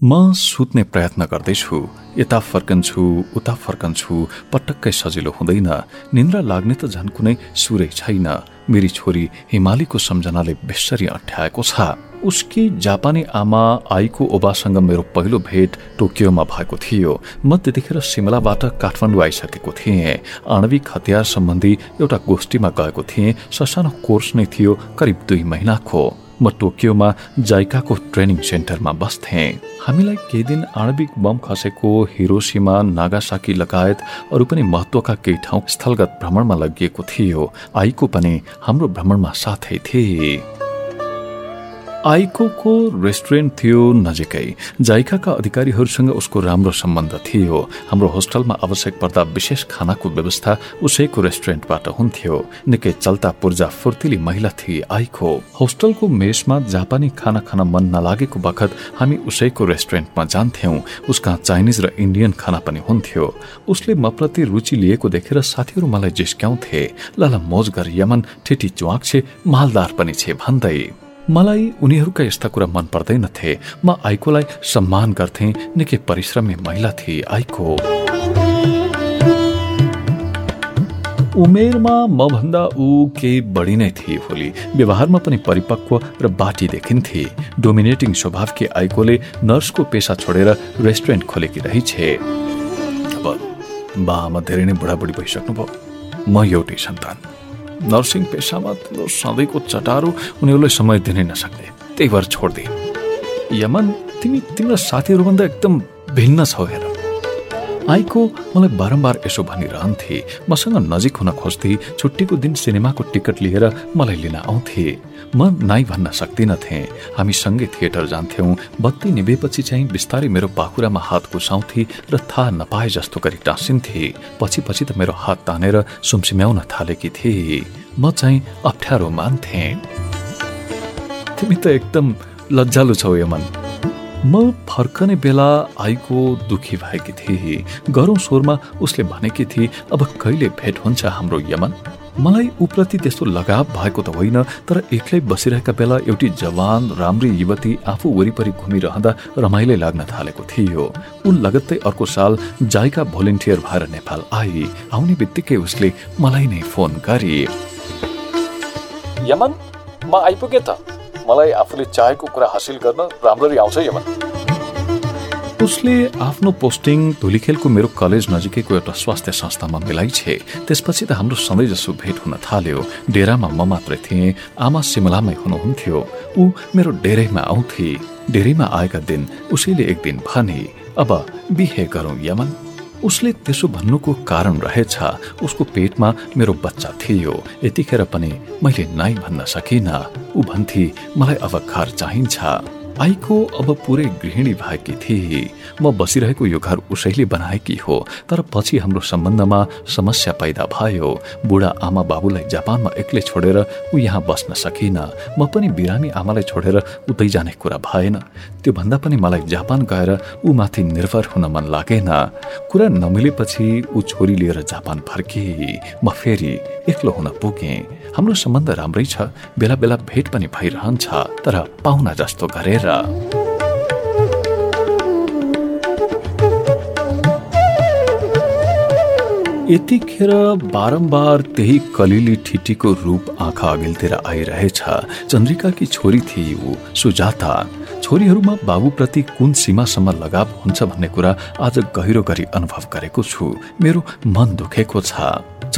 म सुत्ने प्रयत्न गर्दैछु यता फर्कन्छु उता फर्कन्छु पटक्कै सजिलो हुँदैन। निन्द्रा लाग्ने त झन् कुनै सुरै छैन। मेरी छोरी हिमालीको सम्झनाले बेसरी अठ्याएको छ। उसकी जापानी आमा आईको ओबासँग मेरो पहिलो भेट टोकियोमा भएको थियो। म त्यतिखेर सिमलाबाट काठमाडौँ आइसकेको थिएँ। आणविक हतियार सम्बन्धी एउटा गोष्ठीमा गएको थिएँ। ससानो कोर्स नै थियो करिब दुई महिनाको। म टोकियोमा जाइकाको ट्रेनिङ सेन्टरमा बस्थेँ। हामीलाई केही दिन आणविक बम खसेको हिरोसीमा नागासाकी लगायत अरू पनि महत्वका केही ठाउँ स्थलगत भ्रमणमा लगिएको थियो। आईको पनि हाम्रो भ्रमणमा साथै थिए। आइकोको रेस्टुरेन्ट थियो नजिकै। जाइकाका अधिकारीहरूसँग उसको राम्रो सम्बन्ध थियो। हाम्रो होस्टलमा आवश्यक पर्दा विशेष खानाको व्यवस्था उसैको रेस्टुरेन्टबाट हुन्थ्यो। निकै चल्ता पूर्जा फुर्तिली महिला थिए आइको। होस्टलको मेसमा जापानी खाना खान मन नलागेको बखत हामी उसैको रेस्टुरेन्टमा जान्थ्यौं। उसका चाइनिज र इन्डियन खाना पनि हुन्थ्यो। उसले मप्रति रुचि लिएको देखेर साथीहरू मलाई जिस्क्याउँथे। लला मोज गर यमन ठिटी च्वाक छे मालदार पनि छे भन्दै। मलाई उनीहरूका यस्ता कुरा मन पर्दैनथे म आइकोलाई सम्मान गर्थे। निकै परिश्रमी महिला थिए आइको। उमेरमा म भन्दा ऊ केही बढी नै थिए होली। व्यवहारमा पनि परिपक्व र बाटी देखिन्थे। डोमिनेटिङ स्वभावकी आइकोले नर्सको पेसा छोडेर रेस्टुरेन्ट खोलेकी रहेछे। अब बामा धेरै नै बुढाबुढी भइसक्नुभयो। म एउटै सन्तान। नर्सिङ पेसामा सधैँको चटारो उनीहरूलाई समय दिनै नसक्ने त्यही भएर छोडिदिए यमन तिमी तिम्रो साथीहरूभन्दा एकदम भिन्न छौ हेर आइको मलाई बारम्बार यसो भनिरहन्थे मसँग नजिक हुन खोज्थे छुट्टीको दिन सिनेमाको टिकट लिएर मलाई लिन आउँथे म नाइ भन्न सक्दिनथे हामी सँगै थिएटर जान्थ्यौँ। बत्ती निभेपछि चाहिँ बिस्तारै मेरो पाखुरामा हात घुसाउँथे र थाहा नपाए जस्तो गरी टाँसिन्थे। पछि पछि त मेरो हात तानेर सुमसिम्याउन थालेकी थिए। म चाहिँ अप्ठ्यारो मान्थे। तिमी त एकदम लज्जालु छौ यमन। म फर्कने बेला आइको दुखी भएकी थिए। गरौँ स्वरमा उसले भनेकी थिए अब कहिले भेट हुन्छ हाम्रो यमन? मलाई उप्रति त्यस्तो लगाव भएको त होइन तर एक्लै बसिरहेका बेला एउटी जवान राम्री युवती आफू वरिपरि घुमिरहँदा रमाइलो लाग्न थालेको थियो। ऊ लगत्तै अर्को साल जाइका भोलिन्टियर भएर नेपाल आई। आउने बित्तिकै उसले मलाई नै फोन गरे। यमन म आइपुगे त। मलाई आफूले चाहेको कुरा हासिल गर्न राम्ररी आउँछ यमन। उसले आफ्नो पोस्टिङ धुलीखेलको मेरो कलेज नजिकैको एउटा स्वास्थ्य संस्थामा मिलाइ छे त्यसपछि त हाम्रो सधैँ जसो भेट हुन थाल्यो। डेरामा म मात्रै थिएँ आमा सिमलामै हुनुहुन्थ्यो। ऊ मेरो डेरैमा आउँथे। डेरैमा आएका दिन उसैले एक दिन भने अब बिहे गरौँ यमन। उसले त्यसो भन्नुको कारण रहेछ। उसको पेटमा मेरो बच्चा थियो। यतिखेर पनि मैले नाइ भन्न सकिनँ। ऊ भन्थे मलाई अब घर चाहिन्छ। आईको अब पुरै गृहिणी भएकी थिए। म बसिरहेको यो घर उसैले बनाएकी हो तर पछि हाम्रो सम्बन्धमा समस्या पैदा भयो। बुढा आमा बाबुलाई जापानमा एक्लै छोडेर ऊ यहाँ बस्न सकिन म पनि बिरामी आमालाई छोडेर उतै जाने कुरा भएन। त्यो भन्दा पनि मलाई जापान गएर ऊ माथि निर्भर हुन मन लागेन। कुरा नमिलेपछि ऊ छोरी लिएर जापान फर्के म फेरि एक्लो हुन पुगे। हाम्रो सम्बन्ध राम्रै छ बेला बेला भेट पनि भइरहन्छ तर पाहुना जस्तो गरेर यतिखेर बारम्बार त्यही कलिली ठिटीको रूप आँखा अघिल्तिर आइरहेछ। चन्द्रिकाकी छोरी थिए ऊ? सुजाता छोरीहरूमा बाबुप्रति कुन सीमासम्म लगाव हुन्छ भन्ने कुरा आज गहिरो गरी अनुभव गरेको छु। मेरो मन दुखेको छ।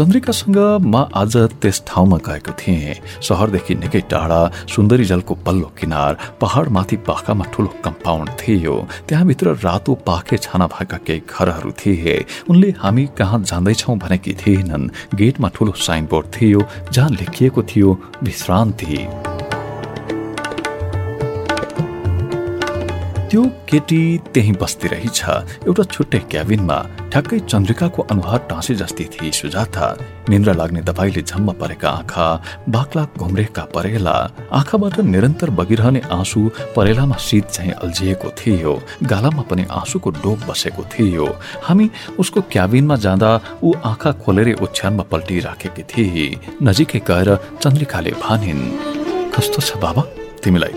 चन्द्रिकासँग म आज त्यस ठाउँमा गएको थिएँ। सहरदेखि निकै टाढा सुन्दरी जलको पल्लो किनार पहाडमाथि पाखामा ठुलो कम्पाउन्ड थियो। त्यहाँभित्र रातो पाखे छाना भएका केही घरहरू थिए। उनले हामी कहाँ जाँदैछौ भनेकी थिएनन्। गेटमा ठुलो साइनबोर्ड थियो जहाँ लेखिएको थियो विश्रान्ति। त्यो केटी त्यही बस्ती रहेछ एउटा छुट्टै क्याबिनमा ठ्याक्कै चन्द्रिकाको अनुहार टाँसे जस्तै थिए सुजाता। निन्द्रा लाग्ने दबाईले झम्म परेका आँखा बाक्ला घुम्रेका परेला आँखाबाट निरन्तर बगिरहने आँसु परेलामा शीत चाहिँ अल्झिएको थियो। गालामा पनि आँसुको डोक बसेको थियो। हामी उसको क्याबिनमा जाँदा ऊ आँखा खोलेर ओछ्यानमा पल्टिराखेकी थिए। नजिकै गएर चन्द्रिकाले भनिन् कस्तो छ बाबा? तिमीलाई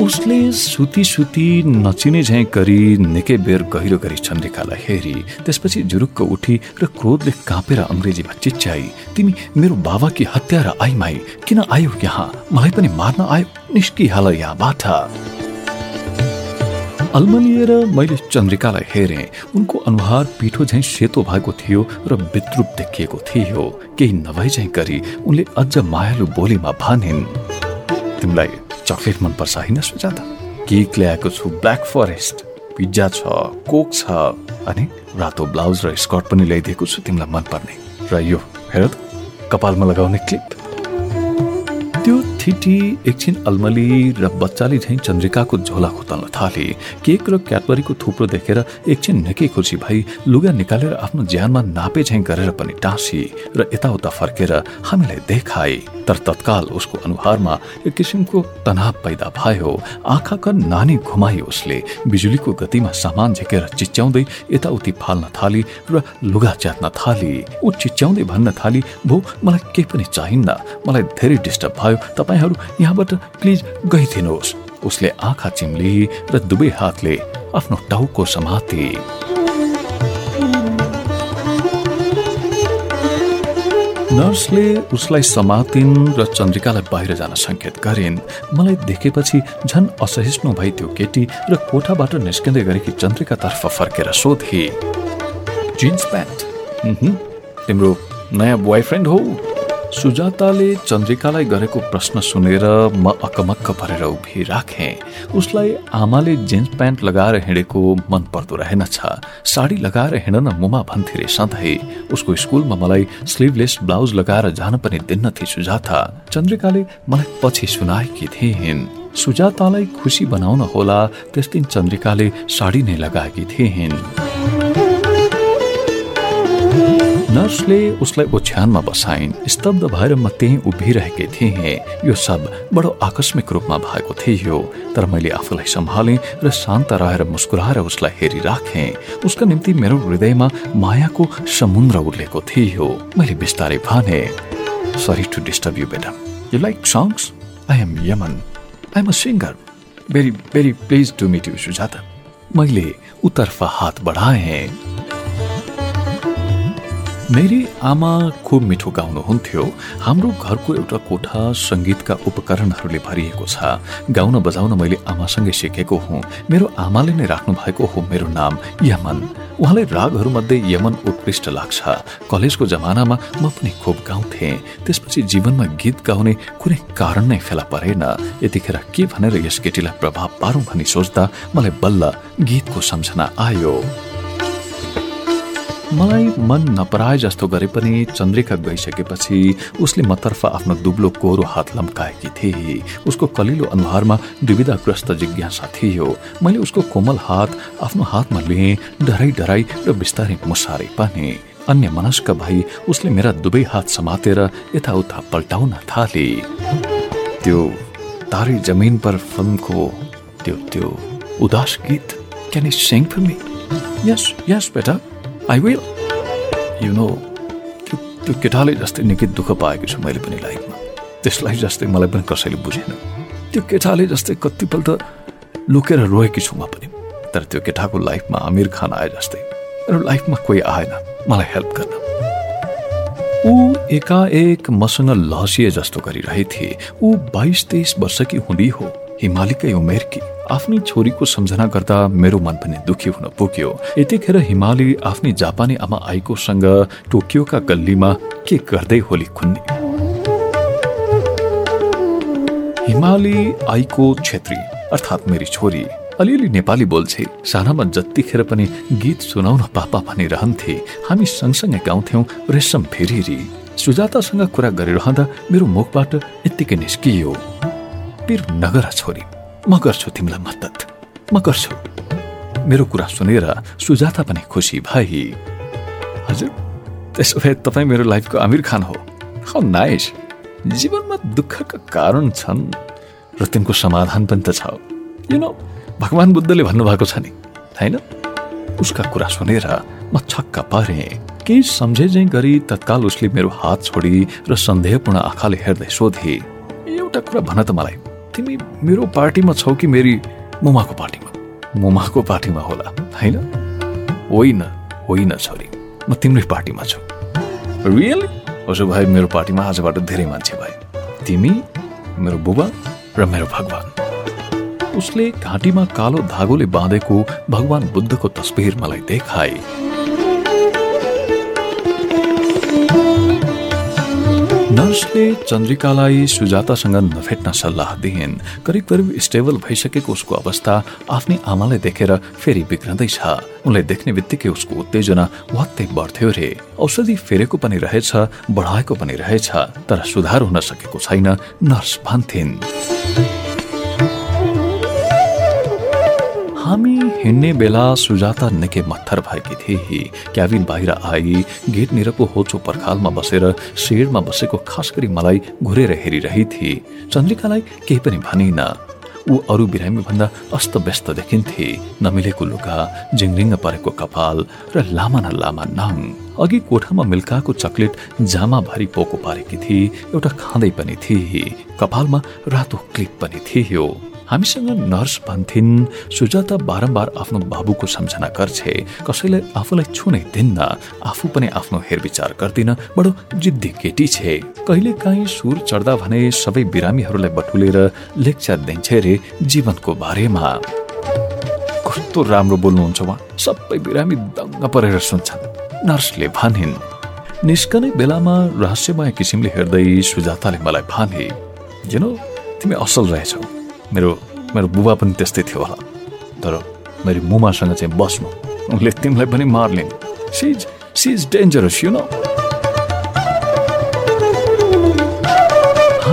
उसले सुती सुती नचिने झैँ गरी निकै बेर गहिरो गरी चन्द्रिकालाई हेरी त्यसपछि जुरुक्क उठी र क्रोधले काँपेर अङ्ग्रेजीमा चिच्याई तिमी मेरो बाबाकी हत्या र आइमाई किन आयो यहाँ? मलाई पनि मार्न आयो निस्किहाल यहाँबाट अल्मलिएर मैले चन्द्रिकालाई हेरेँ उनको अनुहार पिठो झैँ सेतो भएको थियो र विद्रुप देखिएको थियो। केही नभए झैँ गरी उनले अझ मायालु बोलीमा भनिन् तिमीलाई चक्लेट मनपर्छ होइन सुजाता? केक ल्याएको छु ब्ल्याक फरेस्ट पिज्जा छ कोक छ अनि रातो ब्लाउज र स्कर्ट पनि ल्याइदिएको छु तिमीलाई मनपर्ने। र यो हेर त कपालमा लगाउने क्लिप त्यो थिटी एकछिन अलमली र बच्चाले झैँ चन्द्रिकाको झोला खोतल्न थाले। केक र क्याडबरीको थुप्रो देखेर एकछिन निकै खुसी भई लुगा निकालेर आफ्नो ज्यानमा नापे झैँ गरेर पनि टाँसी र यताउता फर्केर हामीलाई देखाए। तर तत्काल उसको अनुहारमा एक किसिमको तनाव पैदा भयो। आँखाका नानी घुमाए उसले। बिजुलीको गतिमा सामान झिकेर चिच्याउँदै यताउति फाल्न थाली र लुगा च्यात्न थाली। ऊ चिच्याउँदै भन्न थाली भो मलाई केही पनि चाहिन्न। मलाई धेरै डिस्टर्ब भयो। तपाईँहरू यहाँबाट प्लिज गइदिनुहोस्। उसले आँखा चिम्ली र दुवै हातले आफ्नो टाउको समाते। नर्सले उसलाई समातिन् र चन्द्रिकालाई बाहिर जान सङ्केत गरिन्। मलाई देखेपछि झन् असहिष्णु भई त्यो केटी र कोठाबाट निस्किँदै गरेकी चन्द्रिकातर्फ फर्केर सोधे जिन्स प्यान्ट? तिम्रो नयाँ बोयफ्रेन्ड हो? सुजाताले चन्द्रिकालाई गरेको प्रश्न सुनेर म अकमक्क परेर उभिराखेँ उसलाई आमाले जिन्स प्यान्ट लगाएर हिँडेको मन पर्दो रहेनछ साडी लगाएर हिँड्न मुमा भन्थे रे सधैँ। उसको स्कुलमा मलाई स्लिभलेस ब्लाउज लगाएर जान पनि दिन्नथे सुजाता। चन्द्रिकाले मलाई पछि सुनाएकी थिइन्। सुजातालाई खुसी बनाउन होला त्यस दिन चन्द्रिकाले साडी नै लगाएकी थिइन्। नर्सले उसलाई ओछ्यानमा बसाइन्। स्तब्ध भएर म त्यहीँ उभिरहेकी थिएँ। यो सब बडो आकस्मिक रूपमा भएको थियो। तर मैले आफूलाई सम्हालेँ र शान्त रहेर मुस्कुराएर उसलाई हेरिराखेँ उसका निम्ति मेरो हृदयमा मायाको समुद्र उर्लेको थियो। मैले बिस्तारै भने सरी टु डिस्टर्ब यु बेटा। You like songs I am Yaman I am a singer very very please to meet you Sujata मैले उतर्फ हात बढाएँ। मेरी आमा खुब मिठो गाउनुहुन्थ्यो हाम्रो घरको एउटा कोठा सङ्गीतका उपकरणहरूले भरिएको छ। गाउन बजाउन मैले आमासँगै सिकेको हुँ। मेरो आमाले नै राख्नु भएको हो मेरो नाम यमन। उहाँलाई रागहरूमध्ये यमन उत्कृष्ट लाग्छ। कलेजको जमानामा म पनि खुब गाउँथेँ त्यसपछि जीवनमा गीत गाउने कुनै कारण नै फेला परेन। यतिखेर के भनेर यस केटीलाई प्रभाव पारौँ भनी सोच्दा मलाई बल्ल गीतको सम्झना आयो। मलाई मन नपराए जस्तो गरे पनि चन्द्रिका गइसकेपछि उसले मतर्फ आफ्नो दुब्लो कोरो हात लम्काएकी थिए। उसको कलिलो अनुहारमा दुविधाग्रस्त जिज्ञासा थियो। मैले उसको कोमल हात आफ्नो हातमा लिएँ डराई डराई र बिस्तारै मुसारै पाने। अन्य मनस्क भई उसले मेरा दुवै हात समातेर यताउता पल्टाउन थाले। त्यो तारी जमिन पर फिल्मको त्यो त्यो उदास गीत क्यान यस यस बेटा। आई विल यु नो त्यो त्यो केटाले जस्तै निकै दुःख पाएको छु मैले पनि लाइफमा त्यसलाई जस्तै मलाई पनि कसैले बुझेन त्यो केटाले जस्तै कतिपल्ट लुकेर रोएकी छु म पनि तर त्यो केटाको लाइफमा आमिर खान आए जस्तै मेरो लाइफमा कोही आएन मलाई हेल्प गर्न ऊ एकाएक मसँग लहसिए जस्तो गरिरहेथे ऊ बाइस तेइस वर्षकी हुँदी हो हिमालीकै उमेरकी आफ्नै छोरीको सम्झना गर्दा मेरो मन पनि दुखी हुन पुग्यो। यतिखेर हिमाली आफ्नै जापानी आमा आइकोसँग टोकियोका गल्लीमा के गर्दै होली खुन्ने। हिमाली आइको छेत्री अर्थात् मेरी छोरी अलिअलि नेपाली बोल्छे। सानामा जतिखेर पनि गीत सुनाउन पापा भनिरहन्थे हामी सँगसँगै गाउँथ्यौँ रेशम फेरि सुजातासँग कुरा गरिरहँदा मेरो मुखबाट यत्तिकै निस्कियो। पिर नगर छोरी। म गर्छु तिमीलाई मद्दत? म गर्छु? मेरो कुरा सुनेर सुजाता पनि खुसी भई हजुर त्यसो भए तपाईँ मेरो लाइफको आमिर खान हो। How nice. जीवनमा दुःखका कारण छन् र तिनको समाधान पनि त छ। यु नो भगवान् बुद्धले भन्नुभएको छ नि होइन? उसका कुरा सुनेर म छक्क परे। केही सम्झे चाहिँ गरी तत्काल उसले मेरो हात छोडी र सन्देहपूर्ण आँखाले हेर्दै सोधे एउटा कुरा भन त मलाई। तिमी मेरो पार्टीमा छौ कि मेरी मुमाको पार्टीमा? मुमाको पार्टीमा होला होइन? होइन होइन छोरी। म तिम्रै पार्टीमा छु। रियली उसो भए मेरो पार्टीमा आजबाट धेरै मान्छे भए। तिमी मेरो बुबा र मेरो भगवान्। उसले घाँटीमा कालो धागोले बाँधेको भगवान बुद्धको तस्बिर मलाई देखाए। नर्सले चन्द्रिकालाई सुजातासँग नभेट्न सल्लाह दिइन्। करिब करिब स्टेबल भइसकेको उसको अवस्था आफ्नै आमालाई देखेर फेरि बिग्रँदैछ। उनलाई देख्ने बित्तिकै उसको उत्तेजना वात्तै बढ्थ्यो रे। औषधि फेरेको पनि रहेछ बढाएको पनि रहेछ तर सुधार हुन सकेको छैन नर्स भन्थिन्। हामी हिँड्ने बेला सुजाता निकै मत्थर भएकी थिए क्याबिन बाहिर आई गेटनिरको होचो पर्खालमा बसेर सेडमा बसेको खास गरी मलाई घुरेर हेरिरहेथे। चन्द्रिकालाई केही पनि भनिन। ऊ अरू बिरामी भन्दा अस्त व्यस्त देखिन्थे। नमिलेको लुगा जिङरिङ्ग परेको कपाल र लामा न लामा नाङ। अघि कोठामा मिल्काको चकलेट जामा भरि पोको पारेकी थिए एउटा खाँदै पनि थिए कपालमा रातो क्लिप पनि थियो। हामीसँग नर्स भन्थिन् सुजाता बारम्बार आफ्नो बाबुको सम्झना गर्छे कसैलाई आफूलाई छुनै दिन्न आफू पनि आफ्नो हेरविचार गर्दिन बडो जिद्दी केटी छे। कहिले काहीँ सुर चढ्दा भने सबै बिरामीहरूलाई बटुलेर लेक्चर दिन्छे रे जीवनको बारेमा। कस्तो राम्रो बोल्नुहुन्छ उहाँ। सबै बिरामी दङ्ग परेर सुन्छन्। नर्सले भनिन् निस्कने बेलामा रहस्यमय किसिमले हेर्दै सुजाताले मलाई भने जिनो तिमी असल रहेछौ। मेरो मेरो बुबा पनि त्यस्तै थियो होला। तर मेरो मुमासँग चाहिँ बस्नु। उनले तिमीलाई पनि मार्लिन्। She's she's dangerous you know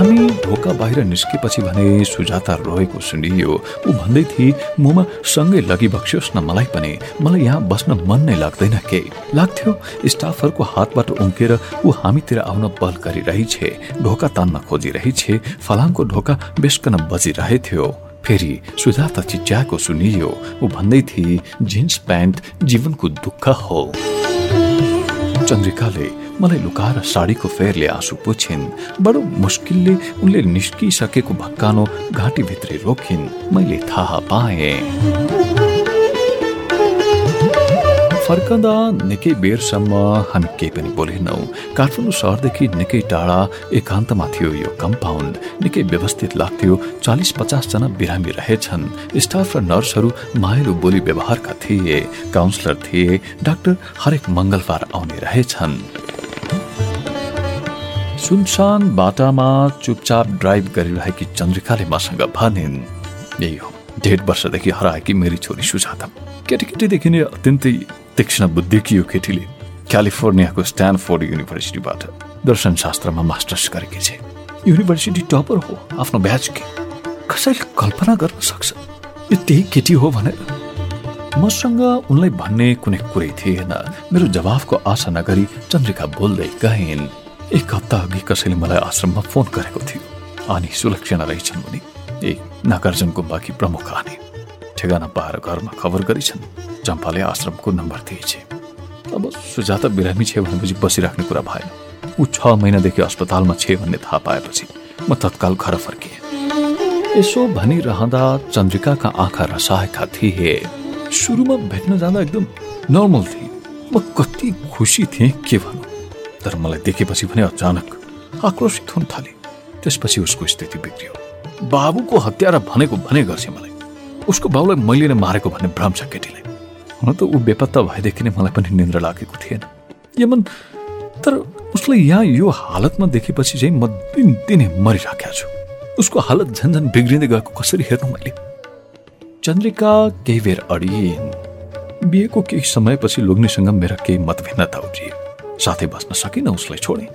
हामी ढोका बाहिर निस्केपछि भने सुजाता रोएको सुनियो। ऊ भन्दै थिए मुमा सँगै लगी बक्सियोस् न मलाई पनि। मलाई यहाँ बस्न मन नै लाग्दैन के। लाग्थ्यो स्टाफहरूको हातबाट उम्केर ऊ हामीतिर आउन बल गरिरहेछ। ढोका तान्न खोजिरहेछ। फलामको ढोका बेस्कन बजिरहेथ्यो। फेरि सुजाता चिच्याएको सुनियो। ऊ भन्दै थिए जिन्स प्यान्ट जीवनको दुःख हो। चन्द्रिकाले मलाई लुकाएर साडीको फेरले आँसु पुछिन्। बडो मुस्किलले उनले निस्किसकेको भक्कानो घाँटीभित्रै रोकिन्। मैले थाहा पाएँ। फर्कँदा निकै बेरसम्म हामी केही पनि बोलेनौँ। काठमाडौँ सहरदेखि निकै टाढा एकान्तमा थियो यो कम्पाउन्ड। निकै व्यवस्थित लाग्थ्यो। चालिस पचासजना बिरामी रहेछन्। स्टाफ र नर्सहरू मायालु बोली व्यवहारका थिए। काउन्सिलर थिए। डाक्टर हरेक मङ्गलबार आउने रहेछन्। सुनसान बाटामा चुपचाप ड्राइभ गरिरहेकी चन्द्रिकाले मसँग भनिन् यही हो डेढ वर्षदेखि हराएकी मेरी छोरी सुजाता। केटीकेटीदेखि नै अत्यन्तै तीक्ष्ण बुद्धिकी यो केटीले क्यालिफोर्नियाको स्ट्यानफोर्ड युनिभर्सिटीबाट दर्शनशास्त्रमा मास्टर्स गरेकी छे। युनिभर्सिटी टपर हो आफ्नो ब्याच के? कसैले कल्पना गर्न सक्छ? यो त्यही केटी हो भनेर? मसँग उनलाई भन्ने कुनै कुरै थिएन। मेरो जवाफको आशा नगरी चन्द्रिका बोल्दै गइन् एक हप्ता अघि कसैले मलाई आश्रममा फोन गरेको थियो। अनि सुलक्षणा रहेछन् भने ए नागार्जुन गुम्बाकी प्रमुख आने। ठेगाना पाएर घरमा खबर गरिछन्। चम्पाले आश्रमको नम्बर दिएछ। अब सुजाता बिरामी छे भनेपछि बसिराख्ने कुरा भएन। ऊ छ महिनादेखि अस्पतालमा छे भन्ने थाहा पाएपछि म तत्काल घर फर्किएँ। यसो भनिरहँदा चन्द्रिकाका आँखा रसाएका थिए। सुरुमा भेट्न जाँदा एकदम नर्मल थिए। म कति खुसी थिएँ के भनौँ। तर मलाई देखेपछि भने अचानक आक्रोशित हुन थाले। त्यसपछि उसको स्थिति बिग्रियो। बाबुको हत्यारा भनेको भने गर्छ मलाई। उसको बाउलाई मैले नै मारेको भन्ने भ्रम छ केटीलाई। हुन त ऊ बेपत्ता भएदेखि नै मलाई पनि निन्द्रा लागेको थिएन। यमन तर उसलाई यहाँ यो हालतमा देखेपछि चाहिँ म दिन दिनै मरिराखेको छु। उसको हालत झन्झन बिग्रिँदै गएको कसरी हेर्नु मैले? चन्द्रिका केही बेर अडिएन बिहेको केही समयपछि लोग्नेसँग मेरा केही मतभिन्नता उठिए साथै बस्न सकिनँ उसलाई छोडेँ।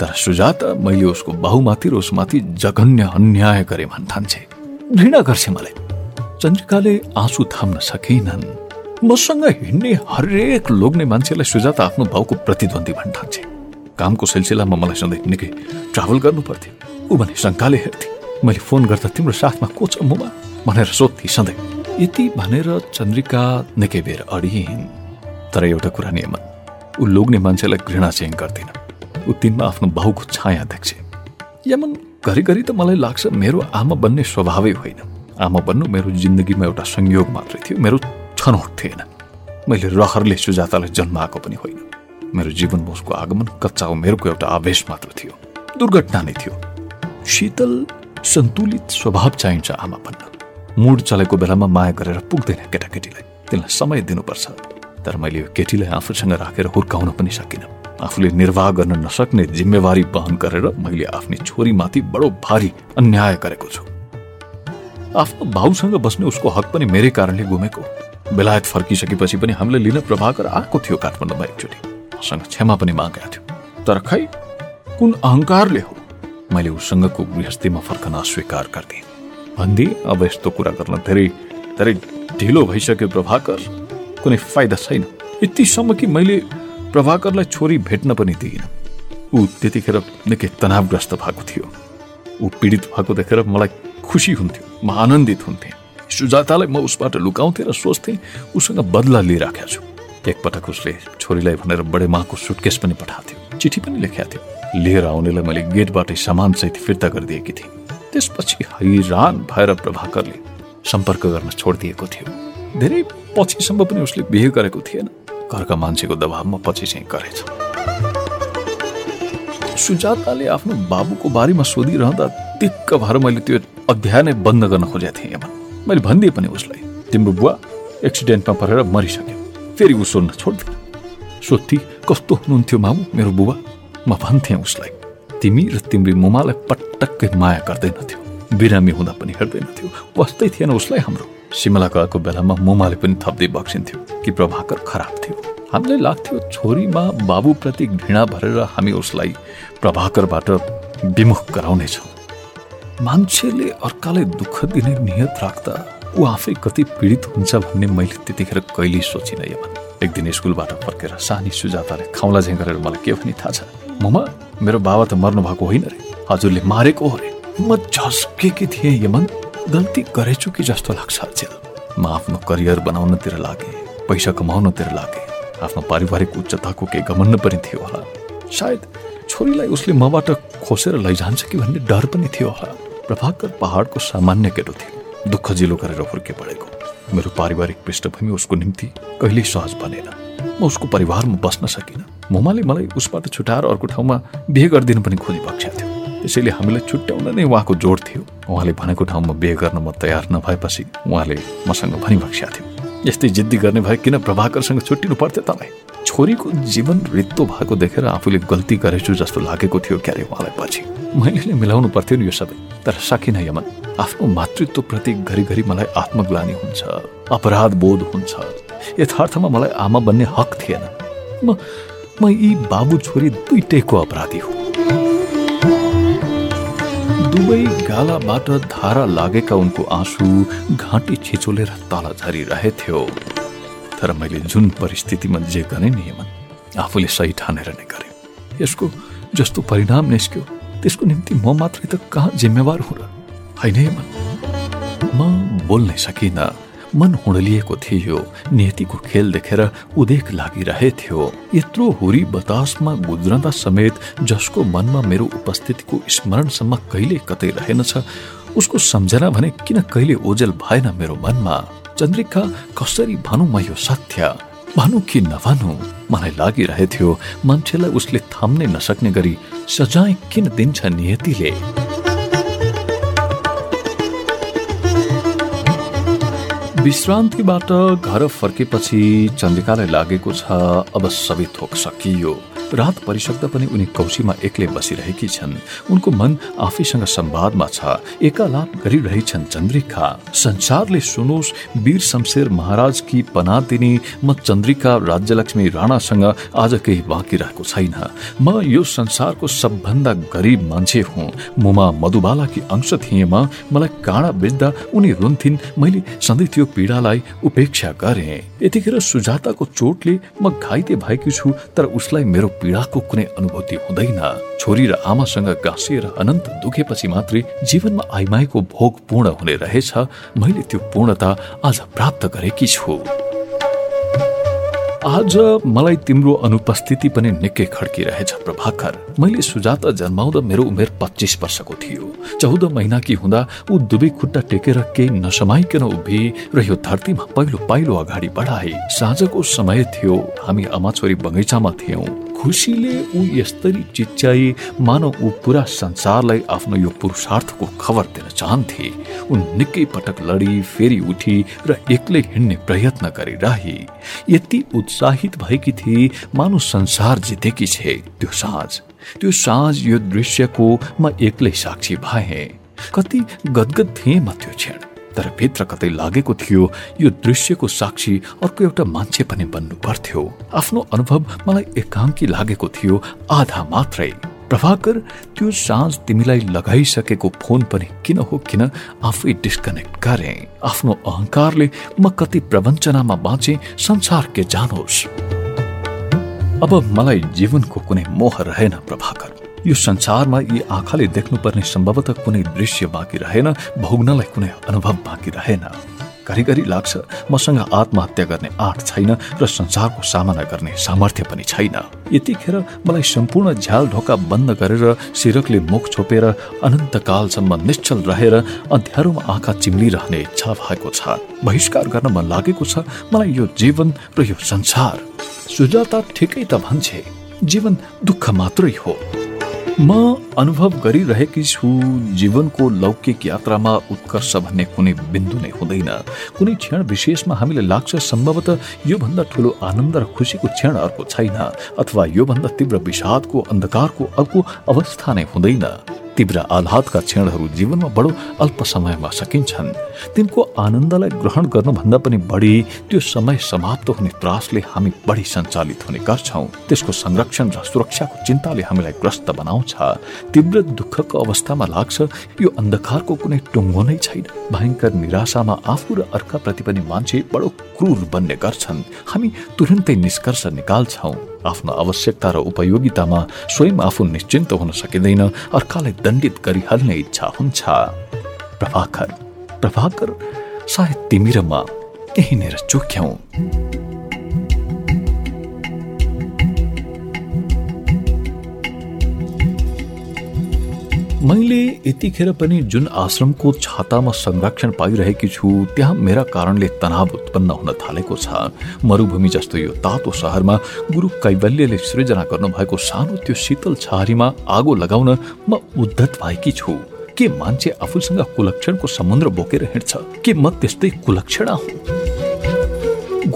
तर सुजाता मैले उसको बाहुमाथि र उसमाथि जघन्य अन्याय गरे भन्ठान्छे घृणा गर्छ मलाई। चन्द्रिकाले आँसु थाम्न सकेनन्। मसँग हिँड्ने हरेक लोग्ने मान्छेलाई सुजाता आफ्नो भाउको प्रतिद्वन्दी भन् ठान्छे कामको सिलसिलामा मलाई सधैँ निकै ट्राभल गर्नु पर्थ्यो। ऊ भने शङ्काले हेर्थे। मैले फोन गर्दा तिम्रो साथमा को छ मुमा? भनेर सोध्थे सधैँ। यति भनेर चन्द्रिका निकै बेर अडिन् तर एउटा कुरा नियमन ऊ लोग्ने मान्छेलाई घृणा चाहिँ गर्दैन। ऊ तिनमा आफ्नो बाहुको छाया देख्छ। यमन घरिघरि त मलाई लाग्छ मेरो आमा बन्ने स्वभावै होइन। आमा बन्नु मेरो जिन्दगीमा एउटा संयोग मात्रै थियो। मेरो छनौट थिएन। मैले रहरले सुजातालाई जन्माएको पनि होइन। मेरो जीवनमा उसको आगमन कच्चा उमेरको एउटा आवेश मात्र थियो। दुर्घटना नै थियो। शीतल सन्तुलित स्वभाव चाहिन्छ आमा बन्न। मुड चलेको बेलामा माया गरेर पुग्दैन केटाकेटीलाई। त्यसलाई समय दिनुपर्छ। तर मैले यो केटीलाई आफूसँग राखेर हुर्काउन पनि सकिनँ। आफूले निर्वाह गर्न नसक्ने जिम्मेवारी वहन गरेर मैले आफ्नै छोरीमाथि बडो भारी अन्याय गरेको छु। आफ्नो भाउसँग बस्ने उसको हक पनि मेरै कारणले गुमेको। बेलायत फर्किसकेपछि पनि हामीले लिन प्रभाकर आएको थियो काठमाडौँमा एकचोटि। मसँग क्षमा पनि मागेका थियो। तर खै कुन अहङ्कारले हो? मैले उसँगको गृहस्थीमा फर्कन अस्वीकार गरिदिएँ भनिदिएँ अब यस्तो कुरा गर्न धेरै धेरै ढिलो भइसक्यो प्रभाकर। कुनै फाइदा छैन। यतिसम्म कि मैले प्रभाकरलाई छोरी भेट्न पनि दिइनँ। ऊ त्यतिखेर निकै तनावग्रस्त भएको थियो। ऊ पीडित भएको देखेर मलाई खुसी हुन्थ्यो म आनन्दित हुन्थेँ। सुजातालाई म उसबाट लुकाउँथेँ र सोच्थेँ उसँग बदला लिइराखेको छु। एकपटक उसले छोरीलाई भनेर बडे माको सुटकेस पनि पठाएको थियो चिठी पनि लेखेको थियो लिएर आउनेलाई मैले गेटबाटै सामानसहित फिर्ता गरिदिएकी थिएँ। त्यसपछि हैरान भएर प्रभाकरले सम्पर्क गर्न छोडिदिएको थियो। धेरै पछिसम्म पनि उसले बिहे गरेको थिएन। घरका मान्छेको दबावमा पछि चाहिँ गरेछ। सुजाताले आफ्नो बाबुको बारेमा सोधिरहँदा दिक्क भएर मैले त्यो अध्याय नै बन्द गर्न खोजेको थिएँ मैले भनिदिएँ पनि उसलाई तिम्रो बुवा एक्सिडेन्टमा परेर मरिसक्यो। फेरि ऊ सोध्न छोड्दिन। सोध्थे कस्तो हुनुहुन्थ्यो मामु मेरो बुबा म भन्थेँ उसलाई तिमी र तिम्रो मुमालाई पटक्कै माया गर्दैनथ्यो। बिरामी हुँदा पनि हेर्दैनथ्यो। बस्दै थिएन उसलाई हाम्रो। सिमला गएको बेलामा मुमाले पनि थप्दै बक्सिन्थ्यो कि प्रभाकर खराब थियो। हामीलाई लाग्थ्यो छोरीमा बाबुप्रति घृणा भरेर हामी उसलाई प्रभाकरबाट विमुख गराउनेछौँ। मान्छेले अर्कालाई दुःख दिने नियत राख्दा ऊ आफै कति पीडित हुन्छ भन्ने मैले त्यतिखेर कहिल्यै सोचिनँ यमन। एक दिन स्कुलबाट फर्केर सानी सुजाताले खाउला झैँ गरेर मलाई के पनि थाहा छ? ममा मेरो बाबा त मर्नु भएको होइन रे। हजुरले मारेको हो रे। म झस्केकी थिएँ यमन। गल्ती गरेछु कि जस्तो लाग्छ अचेल? म आफ्नो करियर बनाउनतिर लागेँ पैसा कमाउनतिर लागेँ आफ्नो पारिवारिक उच्चताको केही गमन्न पनि थियो होला। सायद छोरीलाई उसले मबाट खोसेर लैजान्छ कि भन्ने डर पनि थियो होला। प्रभाकर पहाडको सामान्य केटो थियो दुःख जिलो गरेर हुर्के पढेको। मेरो पारिवारिक पृष्ठभूमि उसको निम्ति कहिल्यै सहज बनेन। म उसको परिवारमा बस्न सकिनँ। मोमाले मलाई उसबाट छुट्याएर अर्को ठाउँमा बिहे गरिदिनु पनि खोजी बक्सेको थियो। त्यसैले हामीलाई छुट्याउन नै उहाँको जोड थियो। उहाँले भनेको ठाउँमा बिहे गर्न म तयार नभएपछि उहाँले मसँग भनिबक्सेको थियो। यस्तै जिद्दी गर्ने भए किन प्रभाकरसँग छुट्टिनु पर्थ्यो तपाईँ? छोरीको जीवन रित्तो भएको देखेर आफूले गल्ती गरेछु जस्तो लागेको थियो क्यारे उहाँलाई पछि। मैले नै मिलाउनु पर्थ्यो नि यो सबै। तर सकिनँ यमन आफ्नो मातृत्वप्रति घरिघरि मलाई आत्मग्लानी हुन्छ अपराध बोध हुन्छ। यथार्थमा मलाई आमा बन्ने हक थिएन। म म यी बाबु छोरी दुइटैको अपराधी हुँ। दुवै गालाबाट धारा लागेका उनको आँसु घाँटी छिचोलेर तल झरिरहेथ्यो। तर मैले जुन परिस्थितिमा जे गरेँ नि यमन आफूले सही ठानेर नै गरेँ। यसको जस्तो परिणाम निस्क्यो त्यसको निम्ति म मात्रै त कहाँ जिम्मेवार हुँ र होइन यमन म बोल्नै सकिनँ। मन हुडलिएको थियो। नियतिको खेल देखेर उदेक लागिरहेथ्यो यत्रो हुरी बतासमा गुज्रदा समेत जसको मनमा मेरो उपस्थितिको स्मरणसम्म कहिले कतै रहेनछ उसको सम्झना भने किन कहिले ओजेल भएन मेरो मनमा। चन्द्रिका कसरी भनौँ म यो सत्य? भनौँ कि नभनौँ? मलाई लागिरहेथ्यो मान्छेलाई उसले थाम्नै नसक्ने गरी सजाय किन दिन्छ नियतिले विश्रान्तिबाट घर फर्केपछि चन्द्रिकालाई लागेको छ अब सबै थोक सकियो। रात परिसक्दा पनि उनी कौशीमा एक्लै बसिरहेकी छन्। उनको मन आफैसँग संवादमा छ। एकालाप गरिरहेछन् चन्द्रिका। संसारले सुनोस् वीर शमशेर महाराजकी पना दिने म चन्द्रिका राज्यलक्ष्मी राणासँग आज केही बाँकी रहेको छैन। म यो संसारको सबभन्दा गरिब मान्छे हुँ। मुमा मधुबालाकी अंश थिएँ मलाई काँडा बेच्दा उनी रुन्थिन् मैले सधैँ त्यो पीडालाई उपेक्षा गरेँ। यतिखेर सुजाताको चोटले म घाइते भएकी छु तर उसलाई मेरो पीडाको कुनै अनुभूति हुँदैन छोरी र आमासँग गाँसिएर अनन्त दुखेपछि मात्रै जीवनमा आइमाएको भोग पूर्ण हुने रहेछ मैले त्यो पूर्णता आज प्राप्त गरेकी छु आज मलाई तिम्रो अनुपस्थिति पनि निकै खड्किरहेछ प्रभाकर। मैले सुजाता जन्माउँदा मेरो उमेर पच्चिस वर्षको थियो। चौध महिनाकी हुँदा ऊ दुवै खुट्टा टेकेर केही नसमाइकन उभि र यो धरतीमा पहिलो पाइलो अगाडि बढाए। साँझको समय थियो हामी आमा छोरी बगैँचामा थियौँ। खुसीले ऊ यस्तरी चिच्याई मानव ऊ पुरा संसारलाई आफ्नो यो पुरुषार्थको खबर दिन चाहन्थे। ऊ निकै पटक लडी फेरि उठी र एक्लै हिँड्ने प्रयत्न गरिरहे। यति उत्साहित भएकी थिए मानव संसार जितेकी छे। त्यो साँझ त्यो साँझ यो दृश्यको म एक्लै साक्षी भए। कति गदगद थिएँ म त्यो क्षण। तर भित्र कतै लागेको थियो यो दृश्यको साक्षी अर्को एउटा मान्छे पनि बन्नु पर्थ्यो। आफ्नो अनुभव मलाई एकाङ्की लागेको थियो आधा मात्रै। प्रभाकर त्यो साँझ तिमीलाई लगाइसकेको फोन पनि किन हो किन आफै डिस्कनेक्ट गरे? आफ्नो अहंकारले म कति प्रवञ्चनामा बाँचे संसार के जानोस्? अब मलाई जीवनको कुनै मोह रहेन प्रभाकर। यो संसारमा यी आँखाले देख्नुपर्ने सम्भवतः कुनै दृश्य बाँकी रहेन भोग्नलाई कुनै अनुभव बाँकी रहेन। घरिघरि लाग्छ मसँग आत्महत्या गर्ने आँट छैन र संसारको सामना गर्ने सामर्थ्य पनि छैन। यतिखेर मलाई सम्पूर्ण झ्याल ढोका बन्द गरेर सिरकले मुख छोपेर अनन्तकालसम्म निश्चल रहेर अँध्यारोमा आँखा चिम्लिरहने इच्छा भएको छ। बहिष्कार गर्न मन लागेको छ मलाई यो जीवन र यो संसार। सुजाता ठिकै त भन्छे जीवन दुःख मात्रै हो। म अनुभव गरिरहेकी छु जीवनको लौकिक यात्रामा उत्कर्ष भन्ने कुनै बिन्दु नै हुँदैन। कुनै क्षण विशेषमा हामीलाई लाग्छ सम्भवतः योभन्दा ठुलो आनन्द र खुसीको क्षण अर्को छैन अथवा योभन्दा तीव्र विषादको अन्धकारको अर्को अवस्था नै हुँदैन। तीव्र आह्लादका क्षणहरू जीवनमा बडो अल्प समयमा सकिन्छन्। तिनको आनन्दलाई ग्रहण गर्नुभन्दा पनि बढी त्यो समय समाप्त हुने त्रासले हामी बढी सञ्चालित हुने गर्छौँ। त्यसको संरक्षण र सुरक्षाको चिन्ताले हामीलाई ग्रस्त बनाउँछ। तीव्र दुःखको अवस्थामा लाग्छ यो अन्धकारको कुनै टुङ्गो नै छैन। भयङ्कर निराशामा आफू र अर्काप्रति पनि मान्छे बडो क्रूर बन्ने गर्छन्। हामी तुरन्तै निष्कर्ष निकाल्छौँ। आफ्नो आवश्यकता र उपयोगितामा स्वयं आफू निश्चिन्त हुन सकिँदैन अर्कालाई दण्डित गरिहाल्ने इच्छा हुन्छ। प्रभाकर प्रभाकर सायद तिमी र म यहीँनिर मैले यतिखेर पनि जुन आश्रमको छातामा संरक्षण पाइरहेकी छु त्यहाँ मेरा कारणले तनाव उत्पन्न हुन थालेको छ। मरुभूमि जस्तो यो तातो सहरमा गुरु कैवल्यले सृजना गर्नुभएको सानो त्यो शीतल छहारीमा आगो लगाउन म उद्धत भएकी छु। के मान्छे आफूसँग कुलक्षणको समुद्र बोकेर हिँड्छ? के म त्यस्तै कुलक्षणा हुँ?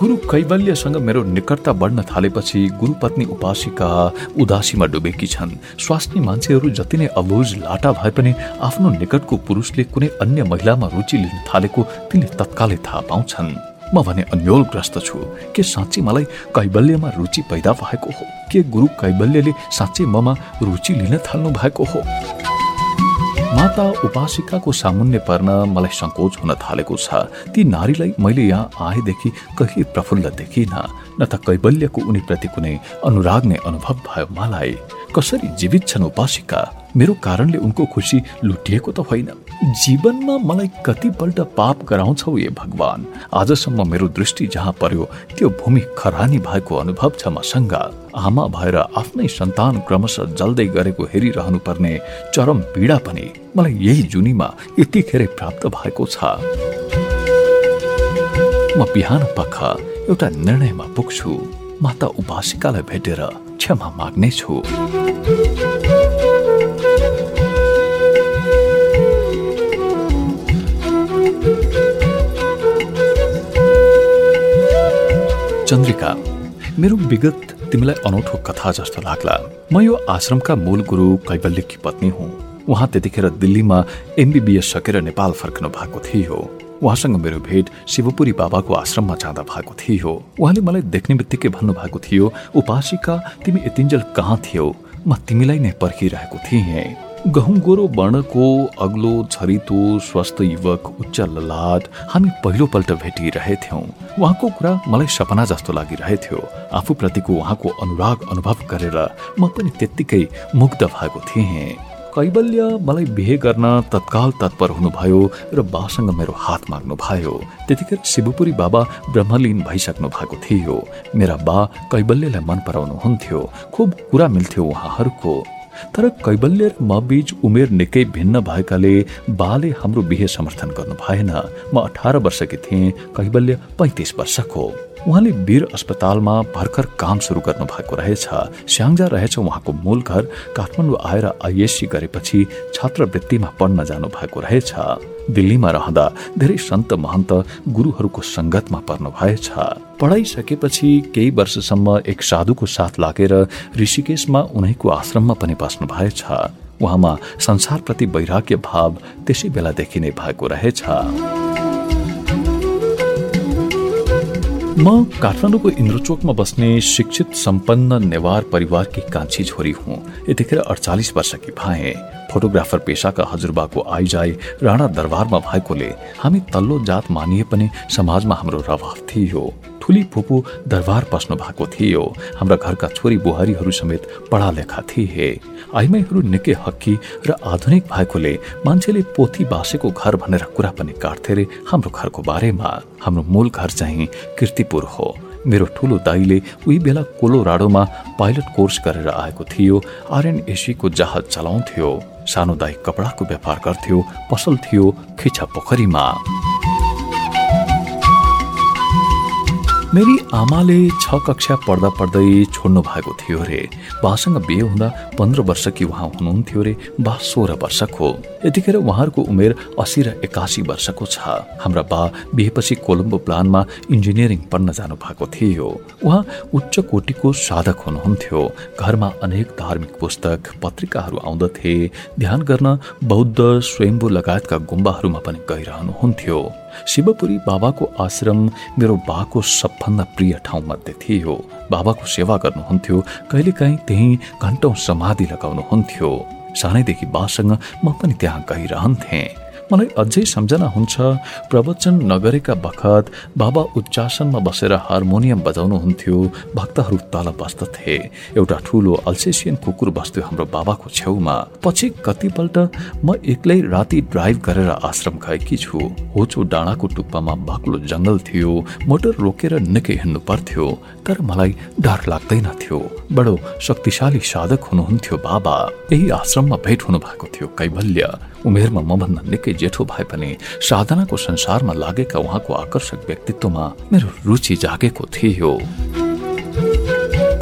गुरु कैवल्यसँग मेरो निकटता बढ्न थालेपछि गुरुपत्नी उपासिका उदासीमा डुबेकी छन्। स्वास्नी मान्छेहरू जति नै अबुझ लाटा भए पनि आफ्नो निकटको पुरुषले कुनै अन्य महिलामा रुचि लिन थालेको तिनले तत्कालै थाहा पाउँछन्। म भने अन्यलग्रस्त छु। के साँच्ची मलाई कैवल्यमा रुचि पैदा भएको हो? के गुरु कैवल्यले साँच्चै ममा रुचि लिन थाल्नु भएको हो? माता उपासिकाको सामुन्य पर्न मलाई सङ्कोच हुन थालेको छ। ती नारीलाई मैले यहाँ आएदेखि कहिले प्रफुल्ल देखिन। न त कैवल्यको उनीप्रति कुनै अनुराग नै अनुभव भयो मलाई। कसरी जीवित छन् उपासिका? मेरो कारणले उनको खुसी लुटिएको त होइन। जीवनमा मलाई कतिपल्ट पाप गराउँछौ ए भगवान। आजसम्म मेरो दृष्टि जहाँ पर्यो त्यो भूमि खरानी भएको अनुभव छ मसँग। आमा भएर आफ्नै सन्तान क्रमशः जल्दै गरेको हेरिरहनु पर्ने चरम पीडा पनि मलाई यही जुनीमा यतिखेरै प्राप्त भएको छ। म बिहान पख एउटा निर्णयमा पुग्छु। माता उपासिकालाई भेटेर क्षमा माग्नेछु। चन्द्रिका मेरो विगत तिमीलाई अनौठो कथा जस्तो लाग्ला। म यो आश्रमका मूल गुरु कैवल्यकी पत्नी हुँ। उहाँ त्यतिखेर दिल्लीमा एमबिबिएस सकेर नेपाल फर्कनु भएको थियो। उहाँसँग मेरो भेट शिवपुरी बाबाको आश्रममा जाँदा भएको थियो। उहाँले मलाई देख्ने बित्तिकै भन्नुभएको थियो उपासिका तिमी यतिन्जेल कहाँ थियौ? म तिमीलाई नै पर्खिरहेको थिएँ। गहुँ गोरो वर्णको अग्लो छरितो स्वस्थ युवक उच्च ललाट हामी पहिलोपल्ट भेटिरहेथ्यौँ। उहाँको कुरा मलाई सपना जस्तो लागिरहेथ्यो। आफूप्रतिको उहाँको अनुराग अनुभव गरेर म पनि त्यत्तिकै मुग्ध भएको थिएँ। कैबल्य मलाई बिहे गर्न तत्काल तत्पर हुनुभयो र बासँग मेरो हात माग्नु भयो त्यतिखेर शिवपुरी बाबा ब्रह्मलीन भइसक्नु भएको थियो। मेरा बा कैबल्यलाई मन पराउनुहुन्थ्यो। खुब कुरा मिल्थ्यो उहाँहरूको। तर कैबल्य र म बीच उमेर निकै भिन्न भएकाले बाले हाम्रो बिहे समर्थन गर्नु भएन म अठार वर्षकी थिएँ कैबल्य पैँतिस वर्षको उहाँले वीर अस्पतालमा भर्खर काम सुरु गर्नु भएको रहेछ। स्याङ्जा रहेछ उहाँको मूल घर। काठमाडौँ आएर आइएससी गरेपछि छात्रवृत्तिमा पढ्न जानु भएको रहेछ। दिल्लीमा रहँदा धेरै सन्त महन्त गुरुहरूको सङ्गतमा पर्नु भएछ। पढाइ सकेपछि केही वर्षसम्म एक साधुको साथ लागेर ऋषिकेशमा उनीको आश्रममा पनि बस्नु भएछ। उहाँमा संसारप्रति वैराग्य भाव त्यसै बेलादेखि नै भएको रहेछ। म काठमाडौँको इन्द्रचोकमा बस्ने शिक्षित सम्पन्न नेवार परिवारकी कान्छी छोरी हुँ। यतिखेर अडचालिस वर्षकी भए। फोटोग्राफर पेसाका हजुरबाको आइजाई राणा दरबारमा भएकोले हामी तल्लो जात मानिए पनि समाजमा हाम्रो रवाफ थियो। ठुली फुपू दरबार पस्नु भएको थियो। हाम्रा घरका छोरी बुहारीहरू समेत पढा लेखा थिए। आइमाईहरू निकै हक्की र आधुनिक भएकोले मान्छेले पोथी बासेको घर भनेर कुरा पनि काट्थे रे हाम्रो घरको बारेमा। हाम्रो मूल घर चाहिँ किर्तिपुर हो। मेरो ठुलो दाईले उही बेला कोलोराडोमा पाइलट कोर्स गरेर आएको थियो। आरएनएसीको जहाज चलाउँथ्यो। सानो दाई कपडाको व्यापार गर्थ्यो पसल थियो खिचा पोखरीमा। मेरी आमाले छ कक्षा पढ्दा पढ्दै छोड्नु भएको थियो रे। बासँग बिहे हुँदा पन्ध्र वर्षकी उहाँ हुनुहुन्थ्यो रे। बा सोह्र वर्षको। यतिखेर उहाँहरूको उमेर असी र एकासी वर्षको छ। हाम्रा बा बिहेपछि कोलम्बो प्लानमा इन्जिनियरिङ पढ्न जानु भएको थियो। उहाँ उच्च कोटिको साधक हुनुहुन्थ्यो। घरमा अनेक धार्मिक पुस्तक पत्रिकाहरू आउँदथे। ध्यान गर्न बौद्ध स्वयम्भू लगायतका गुम्बाहरूमा पनि गइरहनुहुन्थ्यो। शिवपुरी बाबाको आश्रम मेरो बाको सबभन्दा प्रिय ठाउँ मध्ये थियो। बाबाको सेवा गर्नुहुन्थ्यो। कहिलेकाहीँ त्यही घन्टौँ समाधि लगाउनुहुन्थ्यो। सानैदेखि बासँग म पनि त्यहाँ गइरहन्थेँ। मलाई अझै सम्झना हुन्छ प्रवचन नगरेका बखत बाबा उच्चासनमा बसेर हार्मोनियम बजाउनुहुन्थ्यो भक्तहरू तल बस्दथे। एउटा ठुलो अल्सेसियन कुकुर बस्थ्यो हाम्रो बाबाको छेउमा। पछि कतिपल्ट म एक्लै राति ड्राइभ गरेर आश्रम गएकी छु। होचो डाँडाको टुप्पामा बाक्लो जङ्गल थियो मोटर रोकेर निकै हिँड्नु पर्थ्यो तर मलाई डर लाग्दैन थियो। बडो शक्तिशाली साधक हुनुहुन्थ्यो बाबा। यही आश्रममा भेट हुनु भएको थियो कैवल्य। उमेरमा मभन्दा निकै जेठो भए पनि साधनाको संसारमा लागेका उहाँको आकर्षक व्यक्तित्वमा मेरो रुचि जागेको थियो।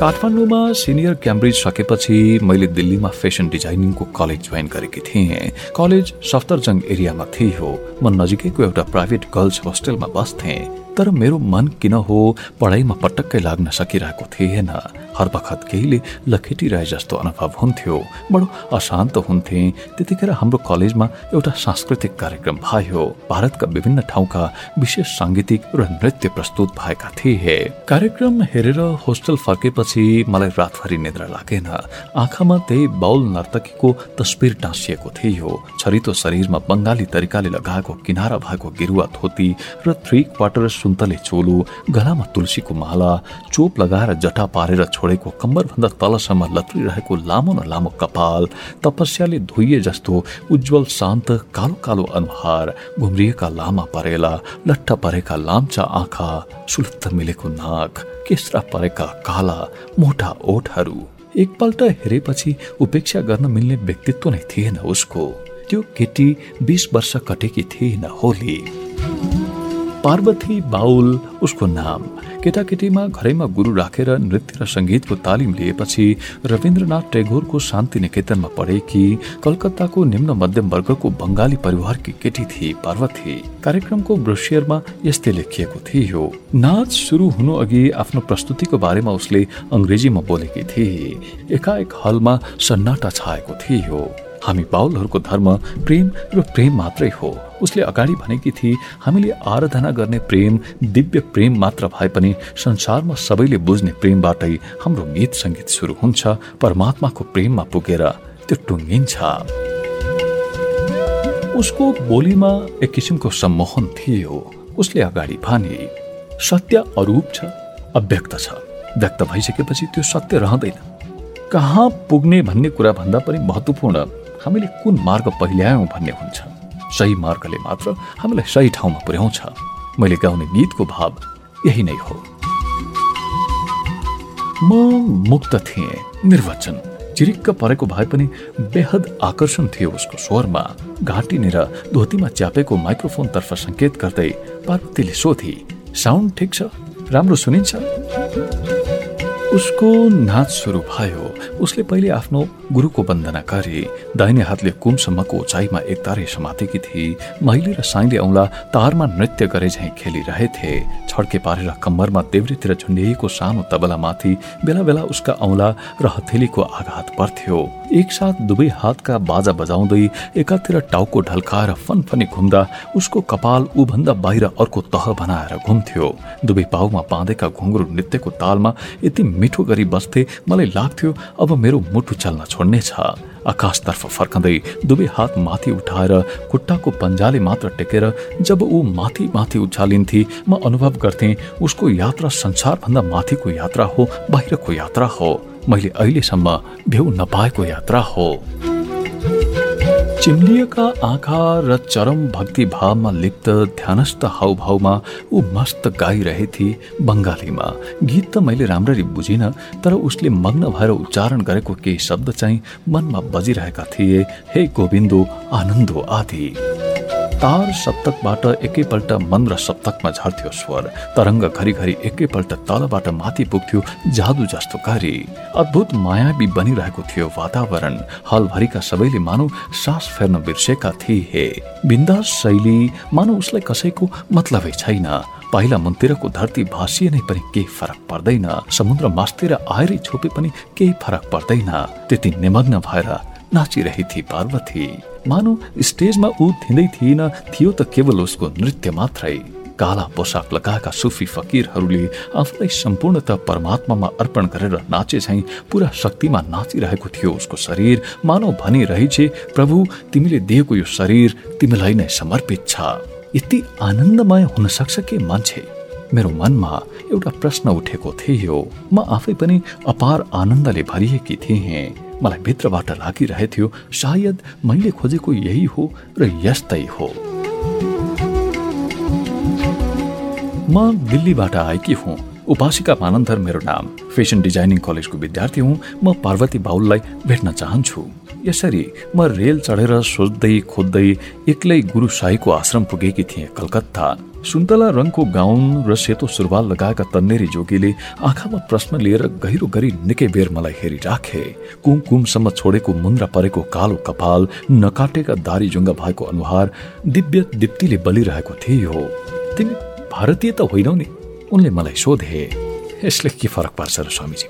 काठमाडौँमा सिनियर क्याम्ब्रिज सकेपछि मैले दिल्लीमा फेसन डिजाइनिङको कलेज जोइन गरेकी थिएँ। कलेज सफ्दरजङ एरियामा थियो। म नजिकैको एउटा प्राइभेट गर्ल्स होस्टेलमा बस्थेँ। तर मेरो मन किन हो पढाइमा पटक्कै लाग्न सकिरहेको थिएन। हर बखत केहीले लखेटिरहे जस्तो अनुभव हुन्थ्यो। बडो अशान्त हुन्थे। त्यतिखेर हाम्रो कलेजमा एउटा सांस्कृतिक कार्यक्रम भयो। भारतका विभिन्न ठाउँका विशेष साङ्गीतिक र नृत्य प्रस्तुत भएका थिए। कार्यक्रम हेरेर होस्टेल फर्केपछि मलाई रातभरि निद्रा लागेन। आँखामा त्यही बाउल नर्तकीको तस्बिर टाँसिएको थियो। छरितो शरीरमा बङ्गाली तरिकाले लगाएको किनारा भएको गेरुवा धोती र थ्री क्वार्टर सुन्तले चोलो गलामा तुलसीको माला चोप लगाएर जटा पारेर छोडेको कम्बरभन्दा तलसम्म लत्रिरहेको लामो न लामो कपाल तपस्याले धोइए जस्तो उज्जवल शान्त कालो कालो अनुहार घुम्रिएका लामा परेला लट्ठ परेका लाम्चा आँखा सुलुत्त मिलेको नाक केस्रा परेका काला मोटा ओठहरू एकपल्ट हेरेपछि उपेक्षा गर्न मिल्ने व्यक्तित्व नै थिएन उसको त्यो केटी बिस वर्ष कटेकी थिएन होली पार्वती बाउल उसको नाम। केटाकेटीमा घरैमा गुरु राखेर नृत्य र सङ्गीतको तालिम लिएपछि रविन्द्रनाथ टेगोरको शान्ति निकेतनमा पढेकी कलकत्ताको निम्न मध्यम वर्गको बङ्गाली परिवारकी केटी थिए पार्वती। कार्यक्रमको ब्रोसियरमा यस्तै लेखिएको थियो। नाच सुरु हुनु अघि आफ्नो प्रस्तुतिको बारेमा उसले अङ्ग्रेजीमा बोलेकी थिए। एकाएक हलमा सन्नाटा छाएको थियो। हामी बाहुलहरूको धर्म प्रेम र प्रेम मात्रै हो। उसले अगाडि भनेकी थिए हामीले आराधना गर्ने प्रेम दिव्य प्रेम मात्र भए पनि संसारमा सबैले बुझ्ने प्रेमबाटै हाम्रो गीत सङ्गीत सुरु हुन्छ परमात्माको प्रेममा पुगेर। त्यो टुङ्गिन्छ। उसको बोलीमा एक किसिमको सम्मोहन थियो। उसले अगाडि भने सत्य अरूप छ अव्यक्त छ। व्यक्त भइसकेपछि त्यो सत्य रहँदैन। कहाँ पुग्ने भन्ने कुरा भन्दा पनि महत्त्वपूर्ण। हामीले कुन मार्ग पहिल्यायौँ भन्ने हुन्छ। सही मार्गले मात्र हामीलाई सही ठाउँमा पुर्याउँछ। मैले गाउने गीतको भाव यही नै हो। म मुक्त थिएँ निर्वचन। चिरिक्क परेको भए पनि बेहद आकर्षण थियो उसको स्वरमा। घाँटीनिर धोतीमा च्यापेको माइक्रोफोनतर्फ सङ्केत गर्दै पार्वतीले सोधी साउन्ड ठिक छ? राम्रो सुनिन्छ? उसको नाच सुरु भयो। उसले पहिले आफ्नो गुरुको वन्दना गरे। दाहिने हातले कुमसम्मको उचाइमा एक तारे समातेकी थिए मैले र साइले औँला तारमा नृत्य गरे झैँ खेलिरहेथे। छड्के पारेर कम्मरमा देव्रीतिर झुन्डिएको सानो तबलामाथि बेला बेला उसका औँला र हथेलीको आघात पर्थ्यो। एकसाथ दुवै हातका बाजा बजाउँदै एकातिर टाउको ढल्काएर फनफनी घुम्दा उसको कपाल ऊभन्दा बाहिर अर्को तह बनाएर घुम्थ्यो। दुवै पाउमा बाँधेका घुङ्गुरो नृत्यको तालमा यति मिठो गरी बस्थे मलाई लाग्थ्यो अब मेरो मुटु चल्न छोड्नेछ आकाशतर्फ फर्कँदै दुवै हात माथि उठाएर खुट्टाको पन्जाले मात्र टेकेर जब ऊ माथि माथि उचालिन्थे म अनुभव गर्थे उसको यात्रा संसारभन्दा माथिको यात्रा हो बाहिरको यात्रा हो। मैले अहिलेसम्म भ्यू नपाएको यात्रा हो। चिम्लिएका आँखा र चरम भक्ति भावमा लिप्त ध्यानस्थ हाउभाउमा ऊ मस्त गाइरहेथे बङ्गालीमा। गीत त मैले राम्ररी बुझिन तर उसले मग्न भएर उच्चारण गरेको केही शब्द चाहिँ मनमा बजिरहेका थिए हे गोविन्दो आनन्दो आदि। तार सप्तकबाट एकैपल्ट मन र सप्तकमा झर्थ्यो स्वर। तरङ्ग घरिघरि एकैपल्ट तलबाट माथि पुग्थ्यो जादु जस्तो गरी अद्भुत मायावी बनिरहेको थियो वातावरण। हलभरिका सबैले मानौ सास फेर्न बिर्सेका थिए। बिन्दास शैली मानौ उसलाई कसैको मतलबै छैन। पहिला मुनतिरको धरती भाँसिए नै पनि केही फरक पर्दैन। समुद्र मास्तिर आएरै छोपे पनि केही फरक पर्दैन। त्यति निमग्न भएर नाचिरहेथी पार्वती। मानौ स्टेजमा ऊ थिँदै थिएन। थियो त केवल उसको नृत्य मात्रै। काला पोसाक लगाएका सुफी फकिरहरूले आफूलाई सम्पूर्णत परमात्मामा अर्पण गरेर नाचे झैँ पुरा शक्तिमा नाचिरहेको थियो उसको शरीर। मानव भनिरहेछे प्रभु तिमीले दिएको यो शरीर तिमीलाई नै समर्पित छ। यति आनन्दमय हुन सक्छ कि मान्छे? मेरो मनमा एउटा प्रश्न उठेको थियो। म आफै पनि अपार आनन्दले भरिएकी थिएँ। मलाई भित्रबाट लागिरहेथ्यो सायद मैले खोजेको यही हो र यस्तै हो। म दिल्लीबाट आएकी हुँ। उपासिका मानन्धर मेरो नाम। फेसन डिजाइनिङ कलेजको विद्यार्थी हुँ। म पार्वती बाउललाई भेट्न चाहन्छु। यसरी म रेल चढेर सोच्दै खोज्दै एक्लै गुरु साईको आश्रम पुगेकी थिएँ कलकत्ता। सुन्तला रङको गाउन र सेतो सुरुवाल लगाएका तन्नेरी जोगीले आँखामा प्रश्न लिएर गहिरो गरी निकै बेर मलाई हेरिराखे। कुम कुमसम्म छोडेको मुन्द्रा परेको कालो कपाल नकाटेका दारी जुङ्गा भएको अनुहार दिव्य दिप्तीले बलिरहेको थियो। तिमी भारतीय त होइनौ नि उनले मलाई सोधे। यसले के फरक पार्छ र स्वामीजी?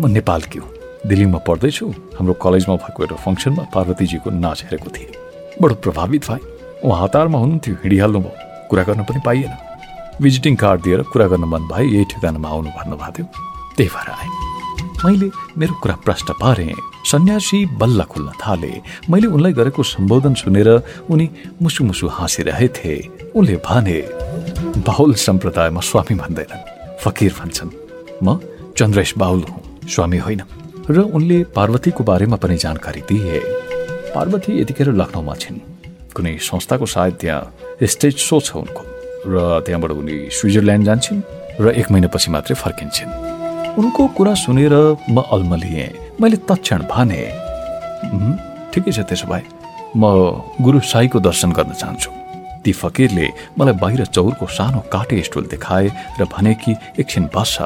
म नेपालकी हुँ। दिल्लीमा पढ्दैछु। हाम्रो कलेजमा भएको एउटा फङ्सनमा पार्वतीजीको नाच हेरेको थिएँ। बडो प्रभावित भए। उहाँ हतारमा हुनुहुन्थ्यो हिँडिहाल्नु भयो। कुरा गर्न पनि पाइएन। भिजिटिङ कार्ड दिएर कुरा गर्न मन भए यही ठेगानामा आउनु भन्नुभएको थियो त्यही भएर आएँ। मैले मेरो कुरा प्रष्ट पारेँ। सन्यासी बल्ल खुल्न थाले। मैले उनलाई गरेको सम्बोधन सुनेर उनी मुसु मुसु हाँसिरहेथे। उनले भने बाहुल सम्प्रदायमा स्वामी भन्दैनन्। फकिर भन्छन्। म चन्द्रेश बाहुल हुँ। स्वामी होइन। र उनले पार्वतीको बारेमा पनि जानकारी दिए। पार्वती यतिखेर लखनऊमा छिन्। कुनै संस्थाको सायद त्यहाँ स्टेज सो छ उनको। र त्यहाँबाट उनी स्विजरल्यान्ड जान्छन् र एक महिनापछि मात्रै फर्किन्छन्। उनको कुरा सुनेर म अल्मलिएँ। मैले तक्षण भने ठिकै छ त्यसो भए। म गुरु साईको दर्शन गर्न चाहन्छु। ती फकिरले मलाई बाहिर चौरको सानो काटे स्टुल देखाए र भने कि एकछिन बस्छ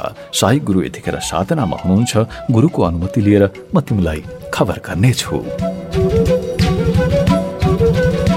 साई गुरु यतिखेर साधनामा हुनुहुन्छ गुरुको अनुमति लिएर म तिमीलाई खबर गर्नेछु।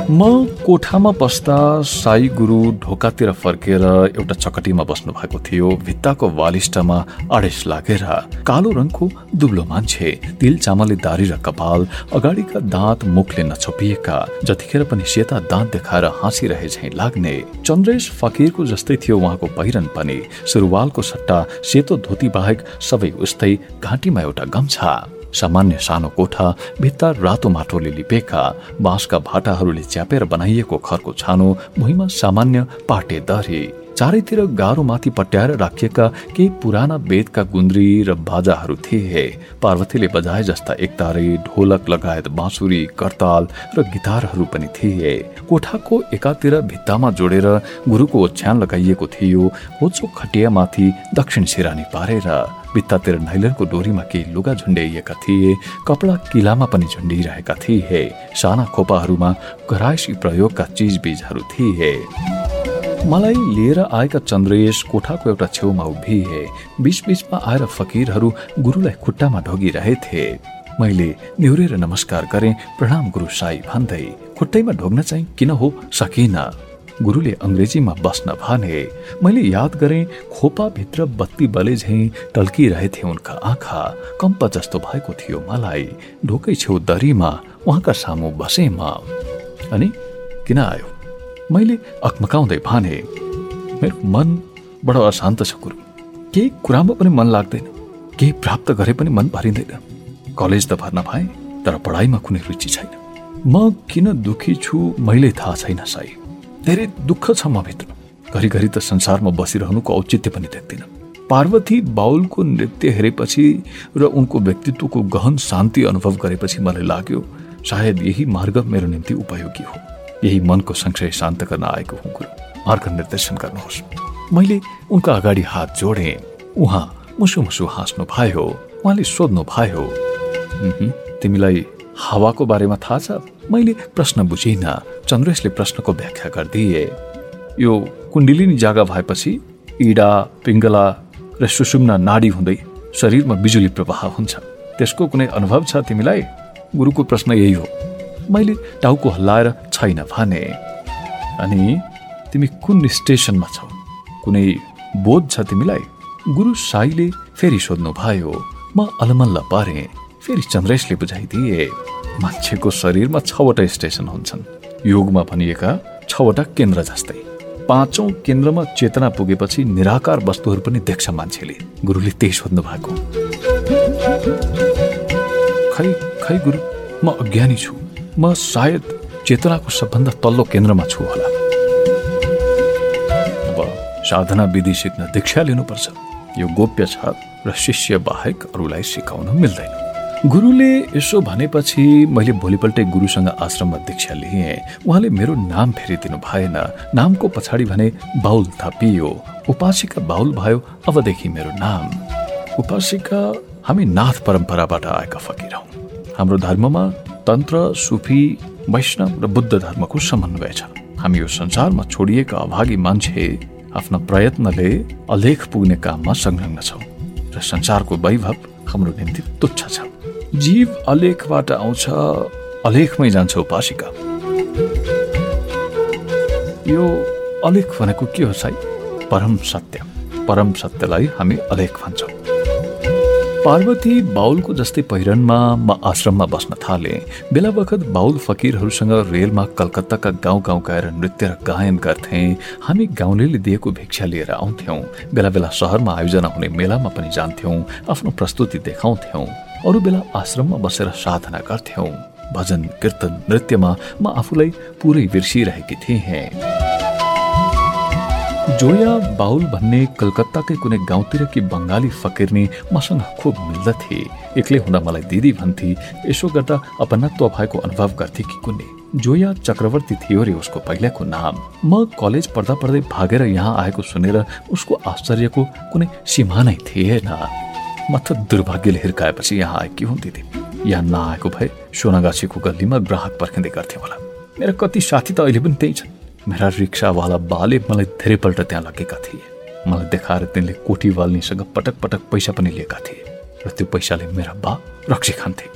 म कोठामा बस्दा साई गुरु ढोकातिर फर्केर एउटा चकटीमा बस्नु भएको थियो। भित्ताको वालिष्ठमा आडेस लागेर कालो रङको दुब्लो मान्छे तिल चामलले दारी र कपाल अगाडिका दाँत मुखले नछोपिएका जतिखेर पनि सेता दाँत देखाएर हाँसिरहे झै लाग्ने। चन्द्रेश फकिरको जस्तै थियो उहाँको पहिरन पनि। सुरुवालको सट्टा सेतो धोती बाहेक सबै उस्तै घाँटीमा एउटा गम्छा। सामान्य सानो कोठा भित्ता रातो माटोले लिपेका बाँसका भाटाहरूले च्यापेर बनाइएको खरको छानो भुइँमा सामान्य पाटे दरे। चारैतिर गाह्रोमाथि पट्याएर राखिएका केही पुराना वेदका गुन्द्री र बाजाहरू थिए। पार्वतीले बजाए जस्ता एकतारे ढोलक लगायत बाँसुरी करताल र गिटारहरू पनि थिए। कोठाको एकातिर भित्तामा जोडेर गुरुको ओछ्यान लगाइएको थियो होचो खटियामाथि दक्षिण सिरानी पारेर। भित्तातिर नाइलनको डोरीमा केही लुगा झुन्ड्याइएका थिए कपडा किलामा पनि झुन्डिरहेका थिए। साना खोपाहरूमा घरायसी प्रयोगका चिजबिजहरू थिए। मलाई लिएर आएका चन्द्रेश कोठाको एउटा छेउमा उभिए। बीचबीचमा आएर फकिरहरू गुरुलाई खुट्टामा ढोगिरहेथे। मैले निहुरेर नमस्कार गरेँ प्रणाम गुरु साई भन्दै खुट्टैमा ढोग्न चाहिँ किन हो सकिन? गुरुले अङ्ग्रेजीमा बस्न भने। मैले याद गरेँ खोपाभित्र बत्ती बले झैँ टल्किरहेथे उनका आँखा। कम्प जस्तो भएको थियो मलाई। ढोकै छेउ दरीमा उहाँका सामु बसे म अनि किन आयो? मैले अकमकाउँदै भने मेरो मन बडो अशान्त छ गुरु। केही कुरामा पनि मन लाग्दैन। केही प्राप्त गरे पनि मन भरिँदैन। कलेज त भर्न भए तर पढाइमा कुनै रुचि छैन। म किन दुखी छु मैले थाहा छैन साई धेरै दुःख छ म भित्र। घरिघरि त संसारमा बसिरहनुको औचित्य पनि देख्दिन। पार्वती बाउलको नृत्य हेरेपछि र उनको व्यक्तित्वको गहन शान्ति अनुभव गरेपछि मलाई लाग्यो सायद यही मार्ग मेरो निम्ति उपयोगी हो। यही मनको संशय शान्त गर्न आएको हुँ गुरु। मार्ग निर्देशन गर्नुहोस्। मैले उनको अगाडि हात जोडे। उहाँ मुसु मुसु हाँस्नु भयो उहाँले सोध्नु भयो तिमीलाई हावाको बारेमा थाहा छ? मैले प्रश्न बुझिन। चन्द्रेशले प्रश्नको व्याख्या गरिदिए। यो कुण्डिलिनी जागा भएपछि इडा पिङ्गला र सुषुम्ना नाडी हुँदै शरीरमा बिजुली प्रवाह हुन्छ। त्यसको कुनै अनुभव छ तिमीलाई? गुरुको प्रश्न यही हो। मैले टाउको हल्लाएर छैन भने। अनि तिमी कुन स्टेसनमा छौ? कुनै बोध छ तिमीलाई? गुरु साईले फेरि सोध्नु भयो म अलमल्ल पारेँ। फेरि चन्द्रेशले बुझाइदिए मान्छेको शरीरमा छवटा स्टेसन हुन्छन्। योगमा भनिएका छवटा केन्द्र जस्तै। पाँचौं केन्द्रमा चेतना पुगेपछि निराकार वस्तुहरू पनि देख्छ मान्छेले। गुरुले त्यही सोध्नु भएको। खै खै गुरु म अज्ञानी छु। म सायद चेतनाको सबभन्दा तल्लो केन्द्रमा छु होला। अब साधना विधि सिक्न दीक्षा लिनुपर्छ। यो गोप्य छ र शिष्य बाहेक अरूलाई सिकाउन मिल्दैन। गुरुले यसो भनेपछि मैले भोलिपल्टै गुरुसँग आश्रममा दीक्षा लिएँ। उहाँले मेरो नाम फेरिदिनु भएन। नामको पछाडि भने बाहुल थपियो। उपासिका बाहुल भयो अबदेखि मेरो नाम। उपासिका हामी नाथ परम्पराबाट आएका फकिर हौ। हाम्रो धर्ममा तन्त्र सुफी वैष्णव र बुद्ध धर्मको समन्वय छ। हामी यो संसारमा छोडिएका अभागी मान्छे आफ्ना प्रयत्नले अलेख पुग्ने काममा संलग्न छौँ। र संसारको वैभव हाम्रो निम्ति तुच्छ छ। जीव अलेखबाट आउँछ। अलेखमै जान्छ उपासिका यो अलेख भनेको के हो साई? परम सत्य। परम सत्यलाई हामी अलेख भन्छौँ। पार्वती बाउलको जस्तै पहिरनमा म आश्रममा बस्न थाले। बेला बखत बाउल फकिरहरूसँग रेलमा कलकत्ताका गाउँ गाउँ गएर नृत्य र गायन गर्थे। हामी गाउँले दिएको भिक्षा लिएर आउँथ्यौँ। बेला बेला सहरमा आयोजना हुने मेलामा पनि जान्थ्यौँ। आफ्नो प्रस्तुति देखाउँथ्यौँ। अरू बेला आश्रममा बसेर साधना गर्थ्यौँ भजन, कीर्तन नृत्यमा म आफूलाई पुरै बिर्सिरहेकी थिएँ जोया बाउल भन्ने कलकत्ताकै कुनै गाउँतिर कि बङ्गाली फकिर्ने मसँग खुब मिल्दथे एक्लै हुँदा मलाई दिदी भन्थे यसो गर्दा अपनत्व भएको अनुभव गर्थे कि कुनै। जोया चक्रवर्ती थियो रे उसको पहिलाको नाम। म कलेज पढ्दा पढ्दै भागेर यहाँ आएको सुनेर, उसको आश्चर्यको कुनै सीमा नै। थिएन म त दुर्भाग्यले हिर्काएपछि यहाँ आएकी हुन्थे यहाँ नआएको भए सोनागाछीको गल्लीमा ग्राहक पर्खिँदै गर्थ्यो होला। मेरा कति साथी त अहिले पनि त्यही छन्। मेरा रिक्सावाला बाले मलाई धेरैपल्ट त्यहाँ लगेका थिए। मलाई देखाएर तिनले कोठी वाल्नीसँग पटक पटक पैसा पनि लिएका थिए र त्यो पैसाले मेरा बा रक्सी खान्थे।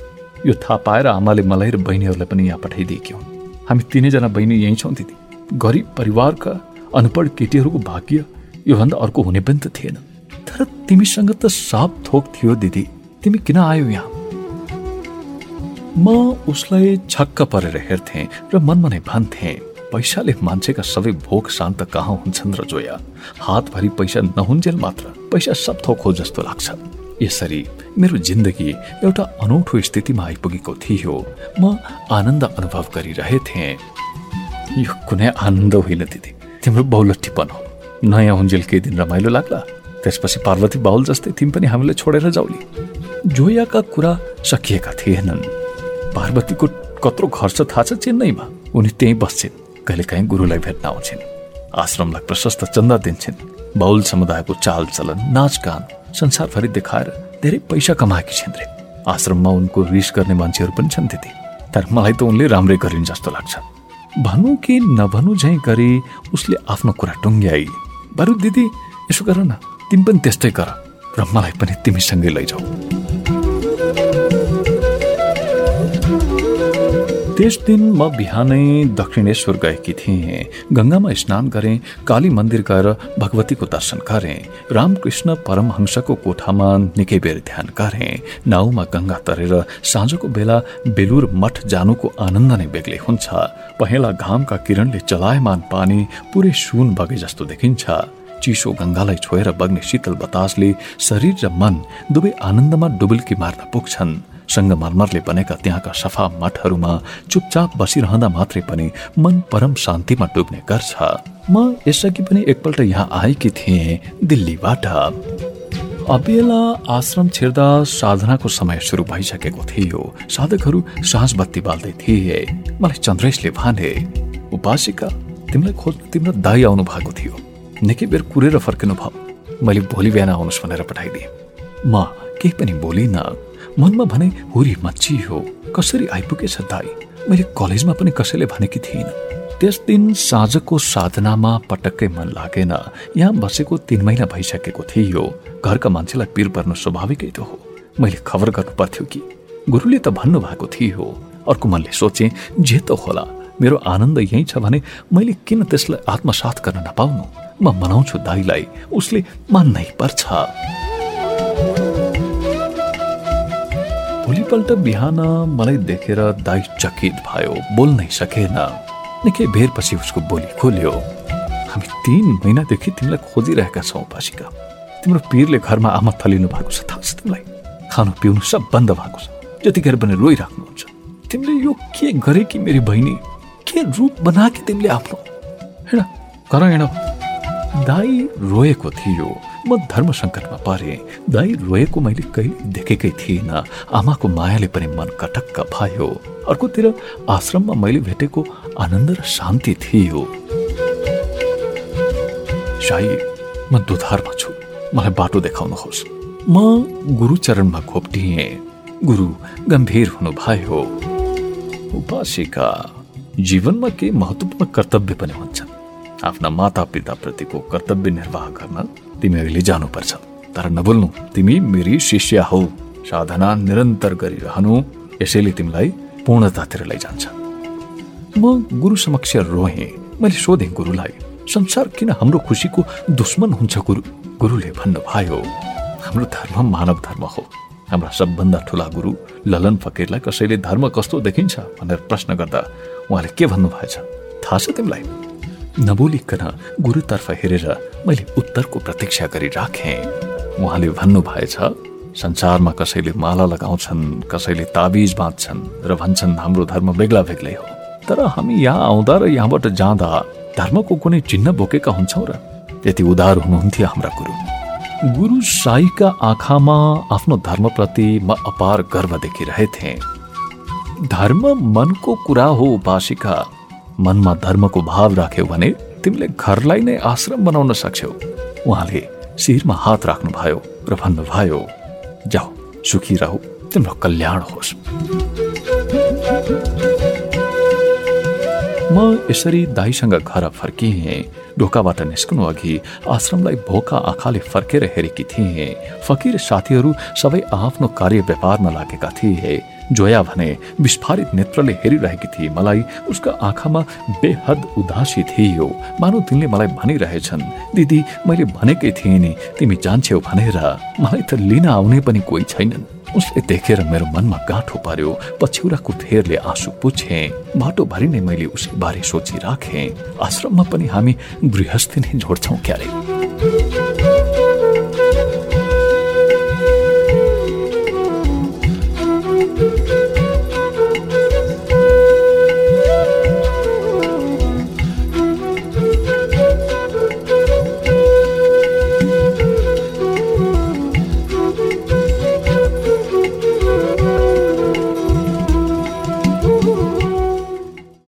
यो थाहा पाएर आमाले मलाई र बहिनीहरूलाई पनि यहाँ पठाइदिएकी हुन्। हामी तिनैजना बहिनी यहीँ छौँ दिदी। गरिब परिवारका अनपढ केटीहरूको भाग्य योभन्दा अर्को हुने पनि त थिएन। तर तिमीसँग त साप थोक थियो दिदी। तिमी किन आयो यहाँ? म उसलाई छक्क परेर हेर्थेँ र मनमा नै भन्थेँ पैसाले मान्छेका सबै भोक शान्त कहाँ हुन्छन् र जोया? हातभरि पैसा नहुन्जेल मात्र पैसा सब थोक हो जस्तो लाग्छ। यसरी मेरो जिन्दगी एउटा अनौठो स्थितिमा आइपुगेको थियो। म आनन्द अनुभव गरिरहेथेँ। यो कुनै आनन्द होइन दिदी। तिम्रो बौलठीपन हो। नयाँ हुन्जेल केही दिन रमाइलो लाग्ला? त्यसपछि पार्वती बाहुल जस्तै तिमी पनि हामीलाई छोडेर जाउली। जोयाका कुरा सकिएका थिएनन्। पार्वतीको कत्रो घर छ थाहा छ चेन्नईमा। उनी त्यहीँ बस्छिन्। कहिलेकाहीँ गुरुलाई भेट्न आउँछिन्। आश्रमलाई प्रशस्त चन्दा दिन्छन्। बाहुल समुदायको चाल चलन नाचगान संसारभरि देखाएर धेरै पैसा कमाएकी छिन् रे। आश्रममा उनको रिस गर्ने मान्छेहरू पनि छन् त्यति। तर मलाई त उनले राम्रै गरिन् जस्तो लाग्छ। भनौँ कि नभनु झैँ गरी उसले आफ्नो कुरा टुङ्ग्याई। बरु दिदी यसो गर न। तिमी पनि त्यस्तै गर र मलाई पनि तिमीसँगै लैजाऊ। त्यस दिन म बिहानै दक्षिणेश्वर गएकी थिएँ। गङ्गामा स्नान गरेँ काली मन्दिर गएर भगवतीको दर्शन गरेँ रामकृष्ण परमहंसको कोठामा निकै बेर ध्यान गरेँ नाउमा गङ्गा तरेर साँझको बेला बेलुर मठ जानुको आनन्द नै बेग्लै हुन्छ। पहेँला घामका किरणले चलायमान पानी पुरै सुन बगे जस्तो देखिन्छ। चिसो गङ्गालाई छोएर बग्ने शीतल बतासले शरीर र मन दुवै आनन्दमा डुबुल्की मार्न पुग्छन्। सङ्गमरमरले बनेका त्यहाँका सफा मठहरूमा चुपचाप बसिरहँदा मात्रै पनि मन परम शान्तिमा डुब्ने गर्छ। म यसअघि पनि एकपल्ट यहाँ आएकी थिएँ दिल्लीबाट। अबेला आश्रम छिर्दा साधनाको समय सुरु भइसकेको थियो। साधकहरू साँझ बत्ती बाल्दै थिए। मलाई चन्द्रेशले भने उपासिका तिमीलाई खोज्न तिम्रो दाई आउनु भएको थियो। निकै बेर कुरेर फर्किनु भयो। मैले भोलि बिहान आउनुहोस् भनेर पठाइदिएँ। म केही पनि बोलिनँ मनमा भने हुरी मच्छी हो। कसरी आइपुगेछ दाई? मैले कलेजमा पनि कसैले भनेकी थिइनँ। त्यस दिन साँझको साधनामा पटक्कै मन लागेन। यहाँ बसेको तिन महिना भइसकेको थियो। घरका मान्छेलाई पिर पर्नु स्वाभाविकै त हो। मैले खबर गर्नु पर्थ्यो कि। गुरुले त भन्नुभएको थियो। अर्को मनले सोचे जे त होला मेरो आनन्द यही छ भने मैले किन त्यसलाई आत्मसात गर्न नपाउनु? म मनाउँछु दाईलाई। उसले मान्नै पर्छ। भोलिपल्ट बिहान मलाई देखेर दाई चकित भयो। बोल्नै सकेन। निकै बेरपछि उसको बोली खोल्यो। हामी तिन महिनादेखि तिमीलाई खोजिरहेका छौँ पासिका तिम्रो पिरले घरमा आमा थलिनु भएको छ थाहा छ तिमीलाई? खानु पिउनु सब बन्द भएको छ। जतिखेर पनि रोइराख्नुहुन्छ। तिमीले यो के गरे कि मेरो बहिनी? के रूप बना कि तिमीले आफ्नो? हिँड घर हिँड दाई रोएको थियो। म धर्म सङ्कटमा परे। दाई रोएको मैले कहिले देखेकै थिइनँ। आमाको मायाले पनि मन कटक्क भयो। अर्कोतिर आश्रममा मैले भेटेको आनन्द र शान्ति थियो। साई म दुधारमा छु। मलाई बाटो देखाउनुहोस्। म गुरुचरणमा घोप्टिएँ। गुरु गम्भीर हुनु भयो उपासिका जीवनमा केही महत्वपूर्ण कर्तव्य पनि हुन्छन्। आफ्ना माता पिता प्रतिको कर्तव्य निर्वाह गर्न तिमी जानुपर्छ। तर नबोल्नु तिमी मेरी शिष्य हौ। साधना निरन्तर गरिरहनु। यसैले तिमीलाई पूर्णतातिर लैजान्छ। म गुरु समक्ष रोएँ। मैले सोधेँ गुरुलाई संसार किन हाम्रो खुसीको दुश्मन हुन्छ गुरु? गुरुले भन्नुभयो हाम्रो धर्म मानव धर्म हो। हाम्रा सबभन्दा ठुला गुरु ललन फकीरलाई कसैले धर्म कस्तो देखिन्छ? भनेर प्रश्न गर्दा उहाँले के भन्नुभएछ? थाहा छ तिमीलाई? नबोलिकन गुरुतर्फ हेरेर मैले उत्तरको प्रतीक्षा गरिराखेँ। उहाँले भन्नुभएछ संसारमा कसैले माला लगाउँछन् कसैले ताबिज बाँध्छन् र भन्छन् हाम्रो धर्म बेग्ला बेग्लै हो। तर हामी यहाँ आउँदा र यहाँबाट जाँदा धर्मको कुनै चिन्ह बोकेका हुन्छौँ र। यति उदार हुनुहुन्थ्यो हाम्रा गुरु। गुरु साईका आँखामा आफ्नो धर्मप्रति म अपार गर्व देखिरहेथे। धर्म मनको कुरा हो उपासिका। मनमा धर्मको भाव राख्यौ भने तिमीले घरलाई नै आश्रम बनाउन सक्छौ। उहाँले शिरमा हात राख्नुभयो र भन्नुभयो जाऊ सुखी रह तिम्रो कल्याण होस्। म यसरी दाईसँग घर फर्किएँ ढोकाबाट निस्कनु अघि आश्रमलाई भोका आँखाले फर्केर हेरेकी थिए। फकिर साथीहरू सबै आफ्नो कार्य व्यापारमा लागेका थिए। जोया भने विस्फारित नेत्रले हेरिरहेकी थिए। मलाई उसका आँखामा बेहद उदासी थियो। मानव तिनले मलाई भनिरहेछन् दिदी मैले भनेकै थिएँ नि तिमी जान्छौ भनेर। मलाई त लिन आउने पनि कोही छैनन्। उसले देखेर मेरो मनमा गाँठो पर्यो। पछ्यौराको फेरले आँसु पुछे बाटोभरि नै मैले उसको बारे सोचिराखेँ। आश्रममा पनि हामी गृहस्थी नै जोड्छौँ क्यारे?